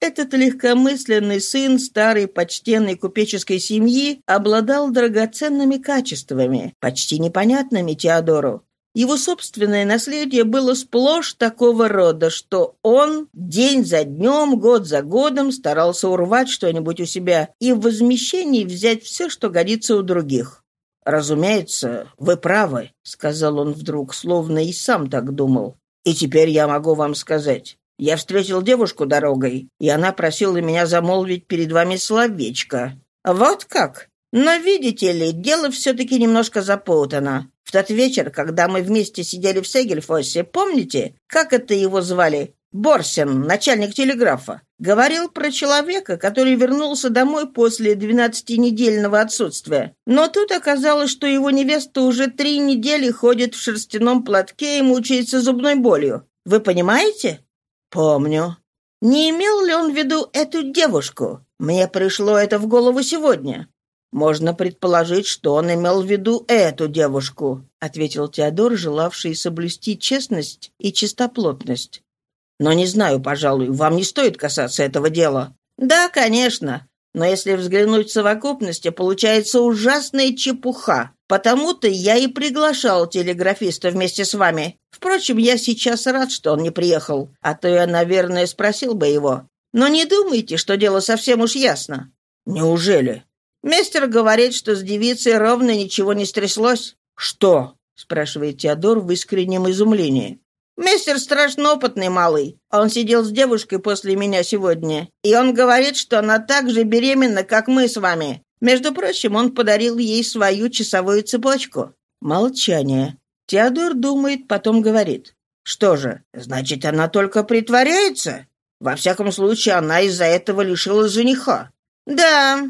[SPEAKER 1] Этот легкомысленный сын старой почтенной купеческой семьи обладал драгоценными качествами, почти непонятными Теодору. Его собственное наследие было сплошь такого рода, что он день за днем, год за годом старался урвать что-нибудь у себя и в возмещении взять все, что годится у других. «Разумеется, вы правы», — сказал он вдруг, словно и сам так думал. «И теперь я могу вам сказать. Я встретил девушку дорогой, и она просила меня замолвить перед вами словечко. Вот как? Но, видите ли, дело все-таки немножко запутано. В тот вечер, когда мы вместе сидели в Сегельфосе, помните, как это его звали? Борсен, начальник телеграфа, говорил про человека, который вернулся домой после двенадцатинедельного отсутствия. Но тут оказалось, что его невеста уже три недели ходит в шерстяном платке и мучается зубной болью. Вы понимаете? «Помню». «Не имел ли он в виду эту девушку? Мне пришло это в голову сегодня». «Можно предположить, что он имел в виду эту девушку», ответил Теодор, желавший соблюсти честность и чистоплотность. «Но не знаю, пожалуй, вам не стоит касаться этого дела». «Да, конечно. Но если взглянуть в совокупности, получается ужасная чепуха. Потому-то я и приглашал телеграфиста вместе с вами. Впрочем, я сейчас рад, что он не приехал, а то я, наверное, спросил бы его. Но не думайте, что дело совсем уж ясно». «Неужели?» «Мистер говорит, что с девицей ровно ничего не стряслось». «Что?» — спрашивает Теодор в искреннем изумлении. «Мистер страшно опытный малый. Он сидел с девушкой после меня сегодня, и он говорит, что она так же беременна, как мы с вами. Между прочим, он подарил ей свою часовую цепочку. Молчание. Теодор думает, потом говорит. Что же, значит, она только притворяется? Во всяком случае, она из-за этого лишила жениха. Да,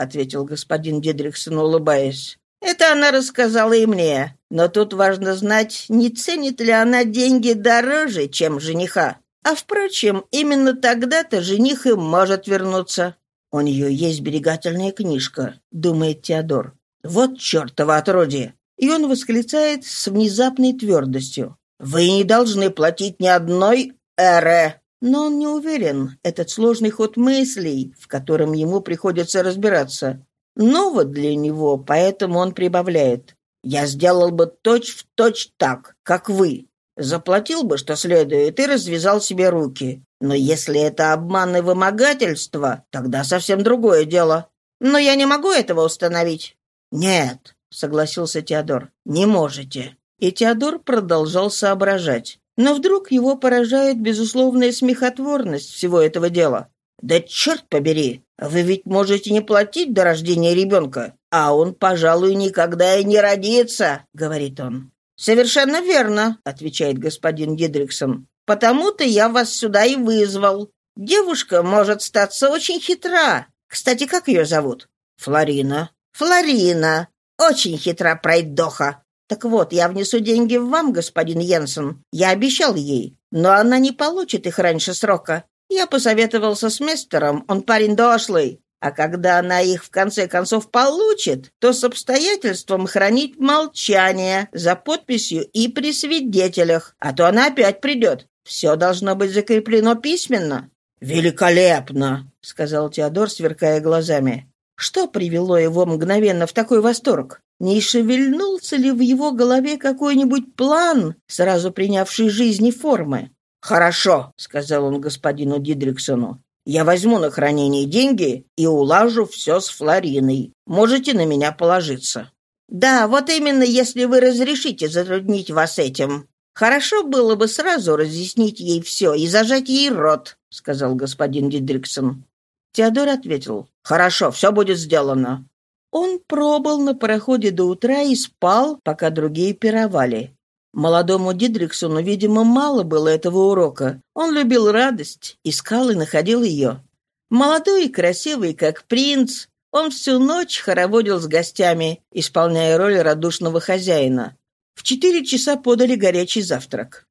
[SPEAKER 1] ответил господин Дидрихсон, улыбаясь. Это она рассказала и мне. Но тут важно знать, не ценит ли она деньги дороже, чем жениха. А, впрочем, именно тогда-то жених и может вернуться. «У нее есть берегательная книжка», — думает Теодор. «Вот чертово отродье!» И он восклицает с внезапной твердостью. «Вы не должны платить ни одной эре!» Но он не уверен, этот сложный ход мыслей, в котором ему приходится разбираться. Ново для него, поэтому он прибавляет. «Я сделал бы точь-в-точь точь так, как вы. Заплатил бы, что следует, и развязал себе руки. Но если это обман и вымогательство, тогда совсем другое дело. Но я не могу этого установить. Нет, согласился Теодор. Не можете. И Теодор продолжал соображать. Но вдруг его поражает безусловная смехотворность всего этого дела. «Да черт побери! Вы ведь можете не платить до рождения ребенка, а он, пожалуй, никогда и не родится», — говорит он. «Совершенно верно», — отвечает господин Дидриксон. «Потому-то я вас сюда и вызвал. Девушка может статься очень хитра. Кстати, как ее зовут?» «Флорина». «Флорина. Очень хитра пройдоха. Так вот, я внесу деньги в вам, господин Йенсен. Я обещал ей. Но она не получит их раньше срока. Я посоветовался с мистером, он парень дошлый. А когда она их в конце концов получит, то с обстоятельством хранить молчание за подписью и при свидетелях, а то она опять придет. Все должно быть закреплено письменно». «Великолепно!» — сказал Теодор, сверкая глазами. Что привело его мгновенно в такой восторг? Не шевельнулся ли в его голове какой-нибудь план, сразу принявший жизни формы? «Хорошо», — сказал он господину Дидриксону. Я возьму на хранение деньги и улажу все с Флориной. Можете на меня положиться».
[SPEAKER 2] «Да, вот именно, если вы разрешите затруднить вас этим. Хорошо было бы сразу разъяснить ей все и зажать ей рот», — сказал господин Дидриксон. Теодор ответил, «Хорошо, все будет сделано». Он пробыл на пароходе до утра и спал, пока другие пировали. Молодому Дидриксону, видимо, мало было этого урока. Он любил радость, искал и находил ее. Молодой и красивый, как принц, он всю ночь хороводил с гостями, исполняя роль радушного хозяина. В четыре часа подали горячий завтрак.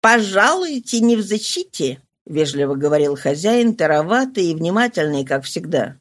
[SPEAKER 2] «Пожалуйте, не в защите», — вежливо говорил хозяин, тароватый и внимательный, как всегда.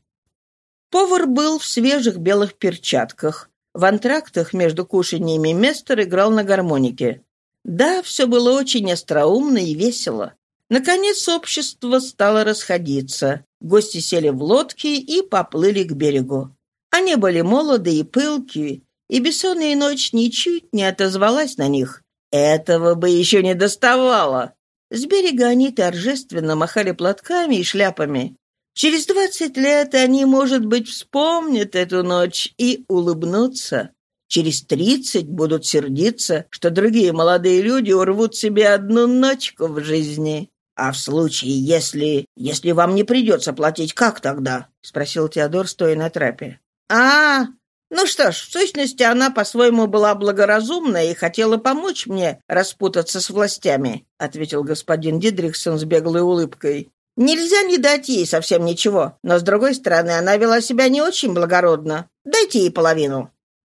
[SPEAKER 2] Повар был в свежих белых перчатках. В антрактах между кушаньями Местер играл на гармонике. Да, все было очень остроумно и весело. Наконец общество стало расходиться. Гости сели в лодки и поплыли к берегу. Они были молоды и пылки, и бессонная ночь ничуть не отозвалась на них. Этого бы еще не доставало. С берега они торжественно махали платками и шляпами. Через двадцать лет они, может быть, вспомнят эту ночь и улыбнутся. Через тридцать будут сердиться, что другие молодые люди урвут себе одну ночку в жизни. «А в случае, если... если вам не придется платить, как тогда?» — спросил Теодор, стоя на трапе. «А, ну что ж, в сущности, она по-своему была благоразумна и хотела помочь мне распутаться с властями», — ответил господин Дидрихсон с беглой улыбкой. «Нельзя не дать ей совсем ничего, но, с другой стороны, она вела себя не очень благородно. Дайте ей половину».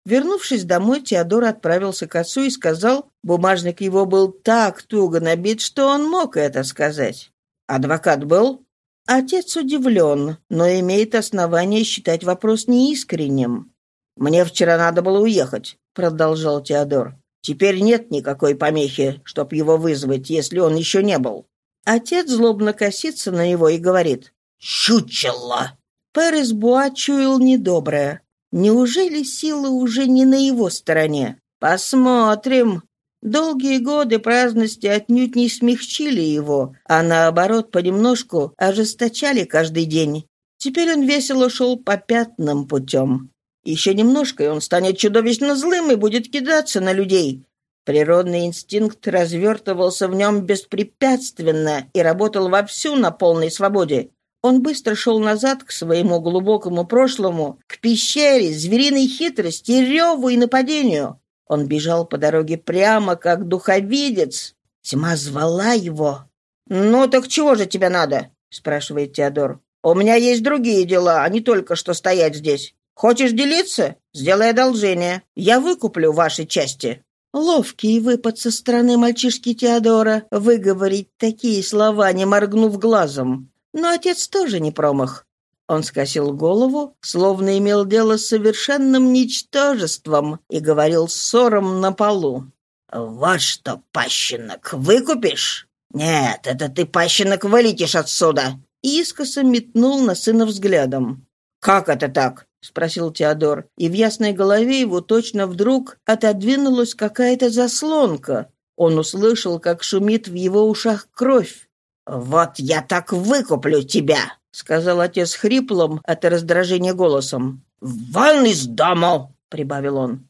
[SPEAKER 2] Вернувшись домой, Теодор отправился к отцу и сказал, бумажник его был так туго набит, что он мог это сказать. «Адвокат был?» Отец удивлен, но имеет основание считать вопрос неискренним. «Мне вчера надо было уехать», — продолжал Теодор. «Теперь нет никакой помехи, чтоб его вызвать, если он еще не был». Отец злобно косится на него и говорит «Чучело!». Перес Буа чуял недоброе. Неужели сила уже не на его стороне? Посмотрим. Долгие годы праздности отнюдь не смягчили его, а наоборот понемножку ожесточали каждый день. Теперь он весело шел по пятным путем. Еще немножко, и он станет чудовищно злым и будет кидаться на людей. Природный инстинкт развертывался в нем беспрепятственно и работал вовсю на полной свободе. Он быстро шел назад к своему глубокому прошлому, к пещере, звериной хитрости, реву и нападению. Он бежал по дороге прямо, как духовидец. Тьма звала его. «Ну так чего же тебе надо?» — спрашивает Теодор. «У меня есть другие дела, а не только что стоять здесь. Хочешь делиться? Сделай одолжение. Я выкуплю ваши части». Ловкий выпад со стороны мальчишки Теодора выговорить такие слова, не моргнув глазом. Но отец тоже не промах. Он скосил голову, словно имел дело с совершенным ничтожеством и говорил ссором на полу. «Вот что, пащенок, выкупишь? Нет, это ты, пащенок, вылетишь отсюда!» И искоса метнул на сына взглядом. «Как это так?» — спросил Теодор, и в ясной голове его точно вдруг отодвинулась какая-то заслонка. Он услышал, как шумит в его ушах кровь. «Вот я так выкуплю тебя!» — сказал отец хриплым от раздражения голосом. «Вон из дома!» — прибавил он.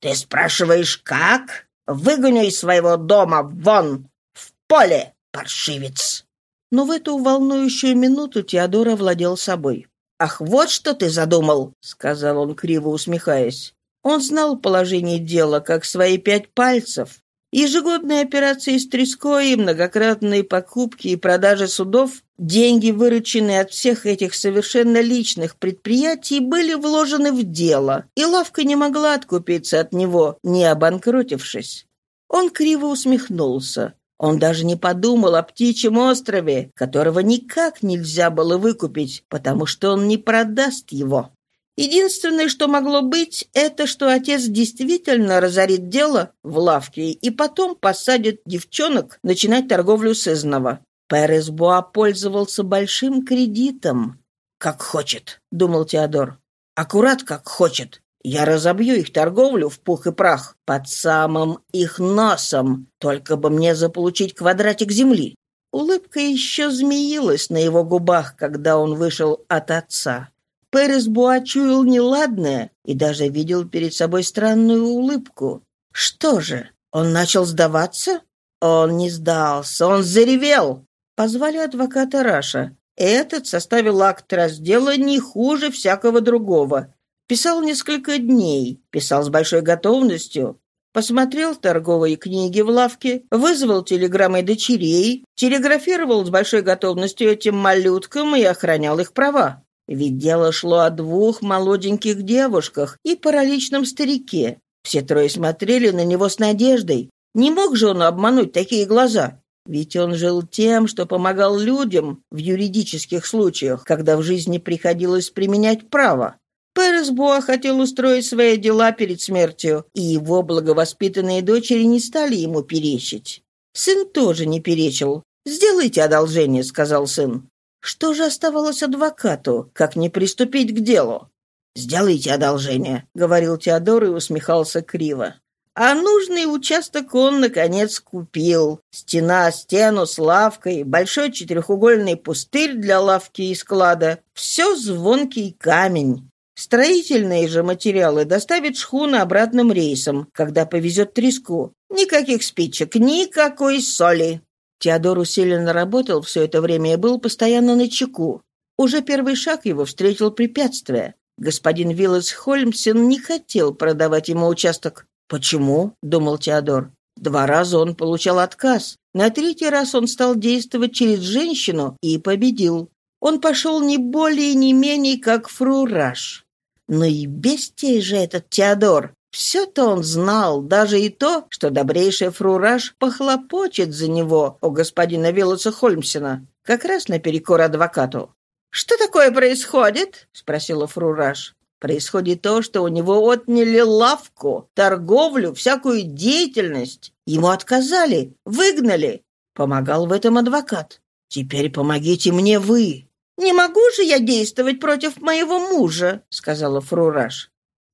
[SPEAKER 2] «Ты спрашиваешь, как? Выгоню из своего дома вон! В поле, паршивец!» Но в эту волнующую минуту Теодор овладел собой. «Ах, вот что ты задумал!» — сказал он, криво усмехаясь. Он знал положение дела, как свои пять пальцев, Ежегодные операции с треской, многократные покупки и продажи судов, деньги, вырученные от всех этих совершенно личных предприятий, были вложены в дело, и лавка не могла откупиться от него, не обанкротившись. Он криво усмехнулся. Он даже не подумал о птичьем острове, которого никак нельзя было выкупить, потому что он не продаст его. Единственное, что могло быть, это что отец действительно разорит дело в лавке и потом посадит девчонок начинать торговлю с изного. Перес Буа пользовался большим кредитом. «Как хочет», — думал Теодор. «Аккурат как хочет. Я разобью их торговлю в пух и прах под самым их носом, только бы мне заполучить квадратик земли». Улыбка еще змеилась на его губах, когда он вышел от отца.
[SPEAKER 1] Перес Буа чуял неладное и даже видел перед собой странную улыбку. Что же, он начал сдаваться? Он не сдался, он заревел. Позвали адвоката Раша. Этот составил акт раздела не хуже всякого другого. Писал несколько дней, писал с большой готовностью. Посмотрел торговые книги в лавке, вызвал телеграммой дочерей, телеграфировал с большой готовностью этим малюткам и охранял их права. Ведь дело шло о двух молоденьких девушках и параличном старике. Все трое смотрели на него с надеждой. Не мог же он обмануть такие глаза? Ведь он жил тем, что помогал людям в юридических случаях, когда в жизни приходилось применять право. Перес Буа хотел устроить свои дела перед смертью, и его благовоспитанные дочери не стали ему перечить. Сын тоже не перечил. «Сделайте одолжение», — сказал сын. Что же оставалось адвокату, как не приступить к делу? «Сделайте одолжение», — говорил Теодор и усмехался криво. А нужный участок он, наконец, купил. Стена, стену с лавкой, большой четырехугольный пустырь для лавки и склада. Все звонкий камень. Строительные же материалы доставит шхуна обратным рейсом, когда повезет треску. Никаких спичек, никакой соли. Теодор усиленно работал все это время и был постоянно на чеку. Уже первый шаг его встретил препятствие. Господин Виллес Хольмсен не хотел продавать ему участок. «Почему?» — думал Теодор. Два раза он получал отказ. На третий раз он стал действовать через женщину и победил. Он пошел не более не менее, как фрураж. Но и бестия же этот Теодор. Все-то он знал, даже и то, что добрейший фрураж похлопочет за него у господина Виллоса Хольмсена, как раз наперекор адвокату. «Что такое происходит?» — спросила фрураж. Происходит то, что у него отняли лавку, торговлю, всякую деятельность. Ему отказали, выгнали. Помогал в этом адвокат. Теперь помогите мне вы. «Не могу же я действовать против моего мужа», — сказала Фрураж.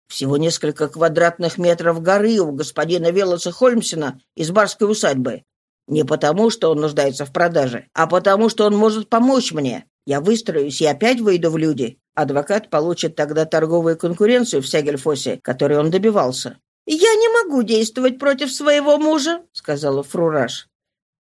[SPEAKER 1] «Всего несколько квадратных метров горы у господина Велоса Хольмсена из барской усадьбы. Не потому, что он нуждается в продаже, а потому, что он может помочь мне. Я выстроюсь и опять выйду в люди. Адвокат получит тогда торговую конкуренцию в Сегельфосе, которой он добивался. «Я не могу действовать против своего мужа», — сказала Фрураж.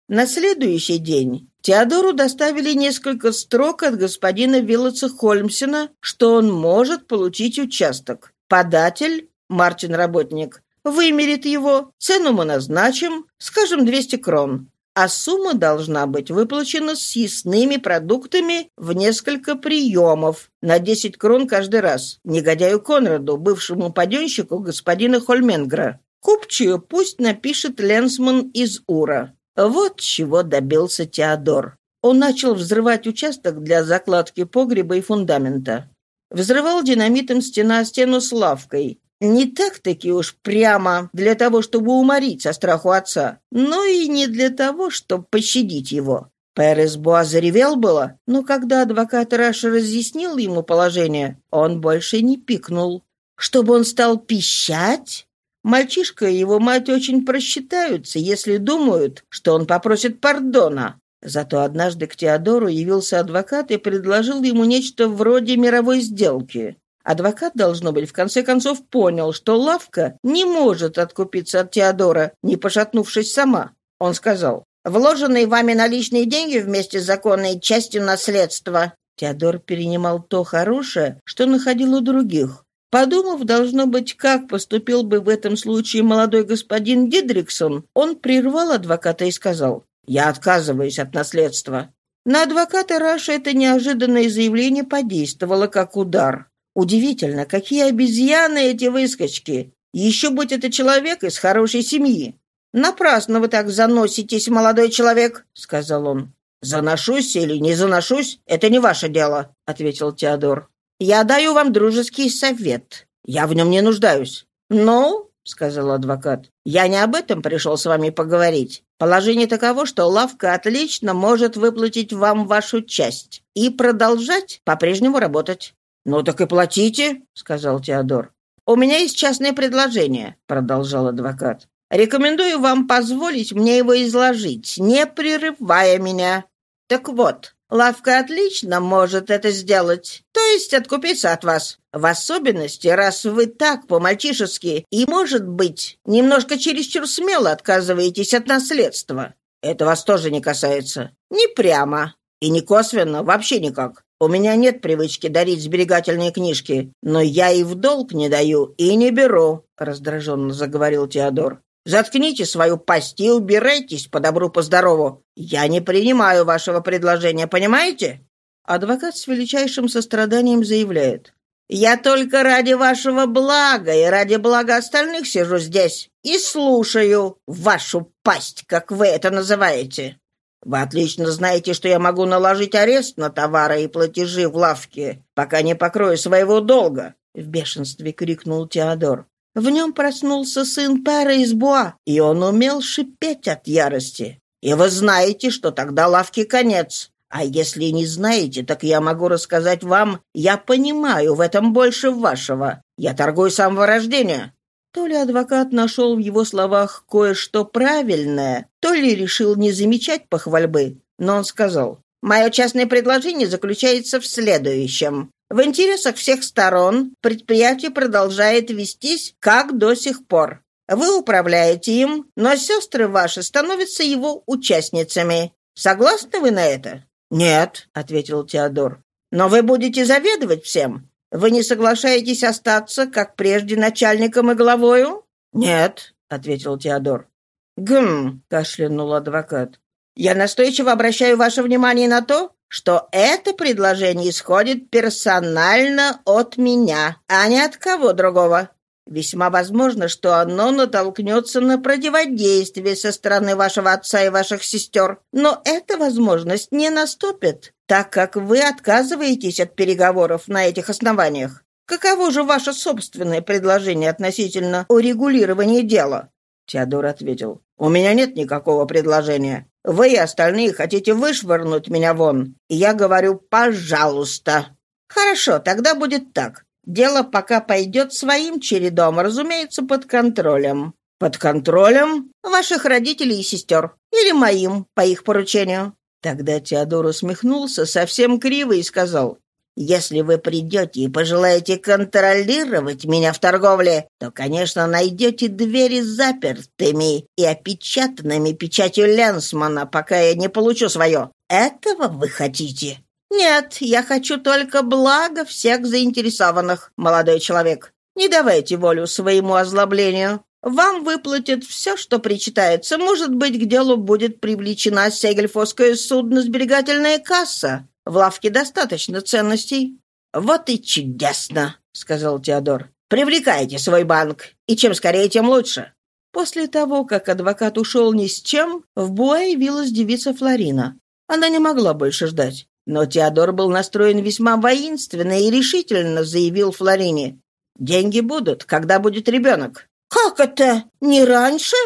[SPEAKER 1] На следующий день Теодору доставили несколько строк от господина Виллоца Хольмсена, что он может получить участок. Податель, Мартин-работник, вымерит его, цену мы назначим, скажем, 200 крон а сумма должна быть выплачена с съестными продуктами в несколько приемов на 10 крон каждый раз. Негодяю Конраду, бывшему паденщику господина Хольменгра. Купчую пусть напишет Ленсман из Ура. Вот чего добился Теодор. Он начал взрывать участок для закладки погреба и фундамента. Взрывал динамитом стена стену с лавкой, не так-таки уж прямо для того, чтобы уморить со страху отца, но и не для того, чтобы пощадить его. Перес Буа заревел было, но когда адвокат Раша разъяснил ему положение, он больше не пикнул. Чтобы он стал пищать? Мальчишка и его мать очень просчитаются, если думают, что он попросит пардона. Зато однажды к Теодору явился адвокат и предложил ему нечто вроде мировой сделки. Адвокат, должно быть, в конце концов понял, что лавка не может откупиться от Теодора, не пошатнувшись сама. Он сказал, «Вложенные вами наличные деньги вместе с законной частью наследства». Теодор перенимал то хорошее, что находил у других. Подумав, должно быть, как поступил бы в этом случае молодой господин Дидриксон, он прервал адвоката и сказал, «Я отказываюсь от наследства». На адвоката Раша это неожиданное заявление подействовало как удар. Удивительно, какие обезьяны эти выскочки. Еще будь это человек из хорошей семьи. «Напрасно вы так заноситесь, молодой человек», — сказал он. «Заношусь или не заношусь, это не ваше дело», — ответил Теодор. «Я даю вам дружеский совет. Я в нем не нуждаюсь». «Ну?» — сказал адвокат. «Я не об этом пришел с вами поговорить. Положение таково, что лавка отлично может выплатить вам вашу часть и продолжать по-прежнему работать. «Ну так и платите», — сказал Теодор. «У меня есть частное предложение», — продолжал адвокат. «Рекомендую вам позволить мне его изложить, не прерывая меня. Так вот, Лавка отлично может это сделать, то есть откупиться от вас. В особенности, раз вы так по-мальчишески и, может быть, немножко чересчур смело отказываетесь от наследства. Это вас тоже не касается. Не прямо. И не косвенно, вообще никак. У меня нет привычки дарить сберегательные книжки, но я и в долг не даю, и не беру», — раздраженно заговорил Теодор. «Заткните свою пасть и убирайтесь по добру, по здорову. Я не принимаю вашего предложения, понимаете?» Адвокат с величайшим состраданием заявляет. «Я только ради вашего блага и ради блага остальных сижу здесь и слушаю вашу пасть, как вы это называете. Вы отлично знаете, что я могу наложить арест на товары и платежи в лавке, пока не покрою своего долга», — в бешенстве крикнул Теодор. В нем проснулся сын Пера из Буа, и он умел шипеть от ярости. И вы знаете, что тогда лавке конец. А если не знаете, так я могу рассказать вам, я понимаю в этом больше вашего. Я торгую с самого рождения. То ли адвокат нашел в его словах кое-что правильное, то ли решил не замечать похвальбы, но он сказал, «Мое частное предложение заключается в следующем. В интересах всех сторон предприятие продолжает вестись, как до сих пор. Вы управляете им, но сестры ваши становятся его участницами. Согласны вы на это?» «Нет», — ответил Теодор. «Но вы будете заведовать всем. Вы не соглашаетесь остаться, как прежде, начальником и главою?» «Нет», — ответил Теодор. «Гм», — кашлянул адвокат. «Я настойчиво обращаю ваше внимание на то, что это предложение исходит персонально от меня, а не от кого другого. Весьма возможно, что оно натолкнется на противодействие со стороны вашего отца и ваших сестер. Но эта возможность не наступит, так как вы отказываетесь от переговоров на этих основаниях. Каково же ваше собственное предложение относительно урегулирования дела?» Теодор ответил. «У меня нет никакого предложения. Вы и остальные хотите вышвырнуть меня вон. И я говорю «пожалуйста». Хорошо, тогда будет так. Дело пока пойдет своим чередом, разумеется, под контролем. Под контролем ваших родителей и сестер. Или моим, по их поручению. Тогда Теодор усмехнулся совсем криво и сказал, «Если вы придете и пожелаете контролировать меня в торговле, то, конечно, найдете двери запертыми и опечатанными печатью Ленсмана, пока я не получу свое. Этого вы хотите?» «Нет, я хочу только блага всех заинтересованных, молодой человек. Не давайте волю своему озлоблению. Вам выплатят все, что причитается. Может быть, к делу будет привлечена сегельфосская судно-сберегательная касса. В лавке достаточно ценностей». «Вот и чудесно», — сказал Теодор. «Привлекайте свой банк, и чем скорее, тем лучше». После того, как адвокат ушел ни с чем, в Буа явилась девица Флорина. Она не могла больше ждать. Но Теодор был настроен весьма воинственно и решительно заявил Флорине. «Деньги будут, когда будет ребенок». «Как это? Не раньше?»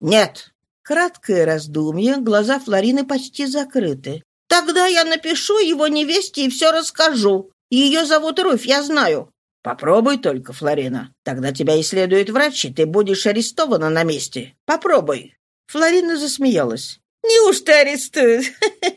[SPEAKER 1] «Нет». Краткое раздумье, глаза Флорины почти закрыты. «Тогда я напишу его невесте и все расскажу. Ее зовут Руфь, я знаю». «Попробуй только, Флорина. Тогда тебя исследует врач, и ты будешь арестована на месте. Попробуй». Флорина засмеялась. Неужто арестуют?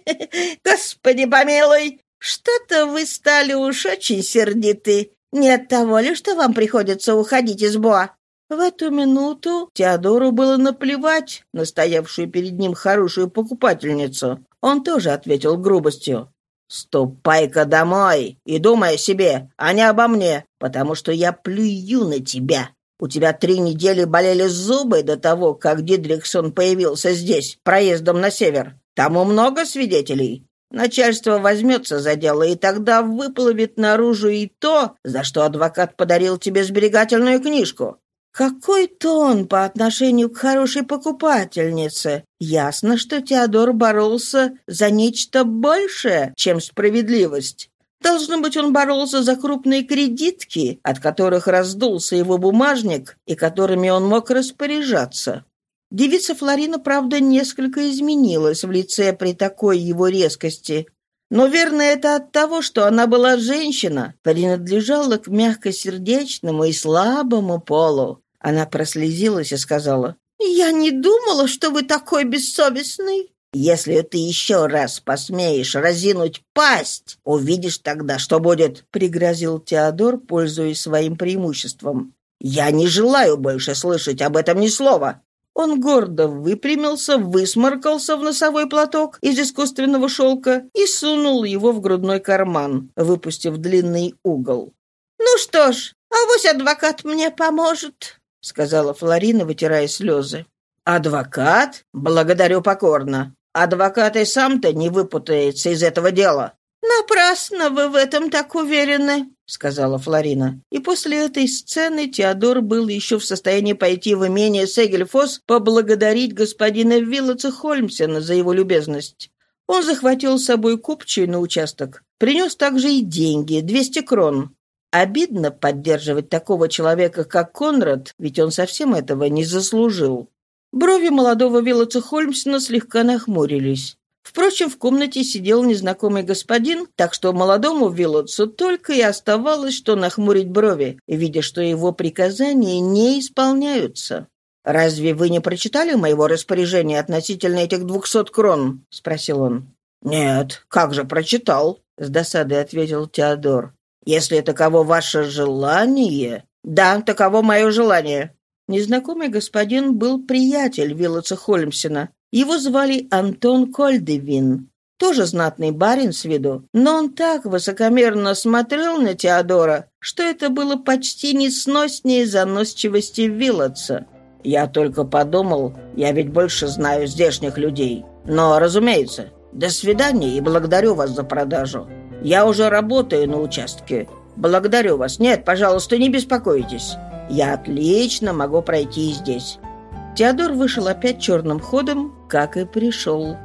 [SPEAKER 1] Господи помилуй! Что-то вы стали уж очень сердиты. Не от того ли, что вам приходится уходить из Боа?» В эту минуту Теодору было наплевать на стоявшую перед ним хорошую покупательницу. Он тоже ответил грубостью. «Ступай-ка домой и думай о себе, а не обо мне, потому что я плюю на тебя. У тебя три недели болели зубы до того, как Дидриксон появился здесь, проездом на север. Тому много свидетелей. Начальство возьмется за дело, и тогда выплывет наружу и то, за что адвокат подарил тебе сберегательную книжку. Какой тон по отношению к хорошей покупательнице! Ясно, что Теодор боролся за нечто большее, чем справедливость. Должно быть, он боролся за крупные кредитки, от которых раздулся его бумажник и которыми он мог распоряжаться. Девица Флорина, правда, несколько изменилась в лице при такой его резкости. Но верно это от того, что она была женщина, принадлежала к мягкосердечному и слабому полу. Она прослезилась и сказала, «Я не думала, что вы такой бессовестный».
[SPEAKER 2] Если ты еще раз посмеешь разинуть пасть, увидишь тогда, что будет», — пригрозил Теодор, пользуясь своим преимуществом. «Я не желаю больше слышать об этом ни слова». Он гордо выпрямился, высморкался в носовой платок из искусственного шелка и сунул его в грудной карман, выпустив длинный угол. «Ну что ж, авось адвокат мне поможет», — сказала Флорина, вытирая слезы. «Адвокат? Благодарю покорно. Адвокат и сам-то не выпутается из этого дела». «Напрасно вы в этом так уверены», — сказала Флорина. И после этой сцены Теодор был еще в состоянии пойти в имение Сегельфос поблагодарить господина Виллоца Хольмсена за его любезность. Он захватил с собой купчий на участок, принес также и деньги, 200 крон. Обидно поддерживать такого человека, как Конрад, ведь он совсем этого не заслужил. Брови молодого Виллоца Хольмсена слегка нахмурились. Впрочем, в комнате сидел незнакомый господин, так что молодому Виллотсу только и оставалось, что нахмурить брови, видя, что его приказания не исполняются. «Разве вы не прочитали моего распоряжения относительно этих двухсот крон?» — спросил он. «Нет, как же прочитал?» — с досадой ответил Теодор. «Если таково ваше желание...» «Да, таково мое желание. Незнакомый господин был приятель Виллоца Холмсена. Его звали Антон Кольдевин. Тоже знатный барин с виду, но он так высокомерно смотрел на Теодора, что это было почти несноснее заносчивости Виллотса. Я только подумал, я ведь больше знаю здешних людей. Но, разумеется, до свидания и благодарю вас за продажу. Я уже работаю на участке. Благодарю вас. Нет, пожалуйста, не беспокойтесь. Я отлично могу пройти здесь». Теодор вышел опять черным ходом, как и пришел.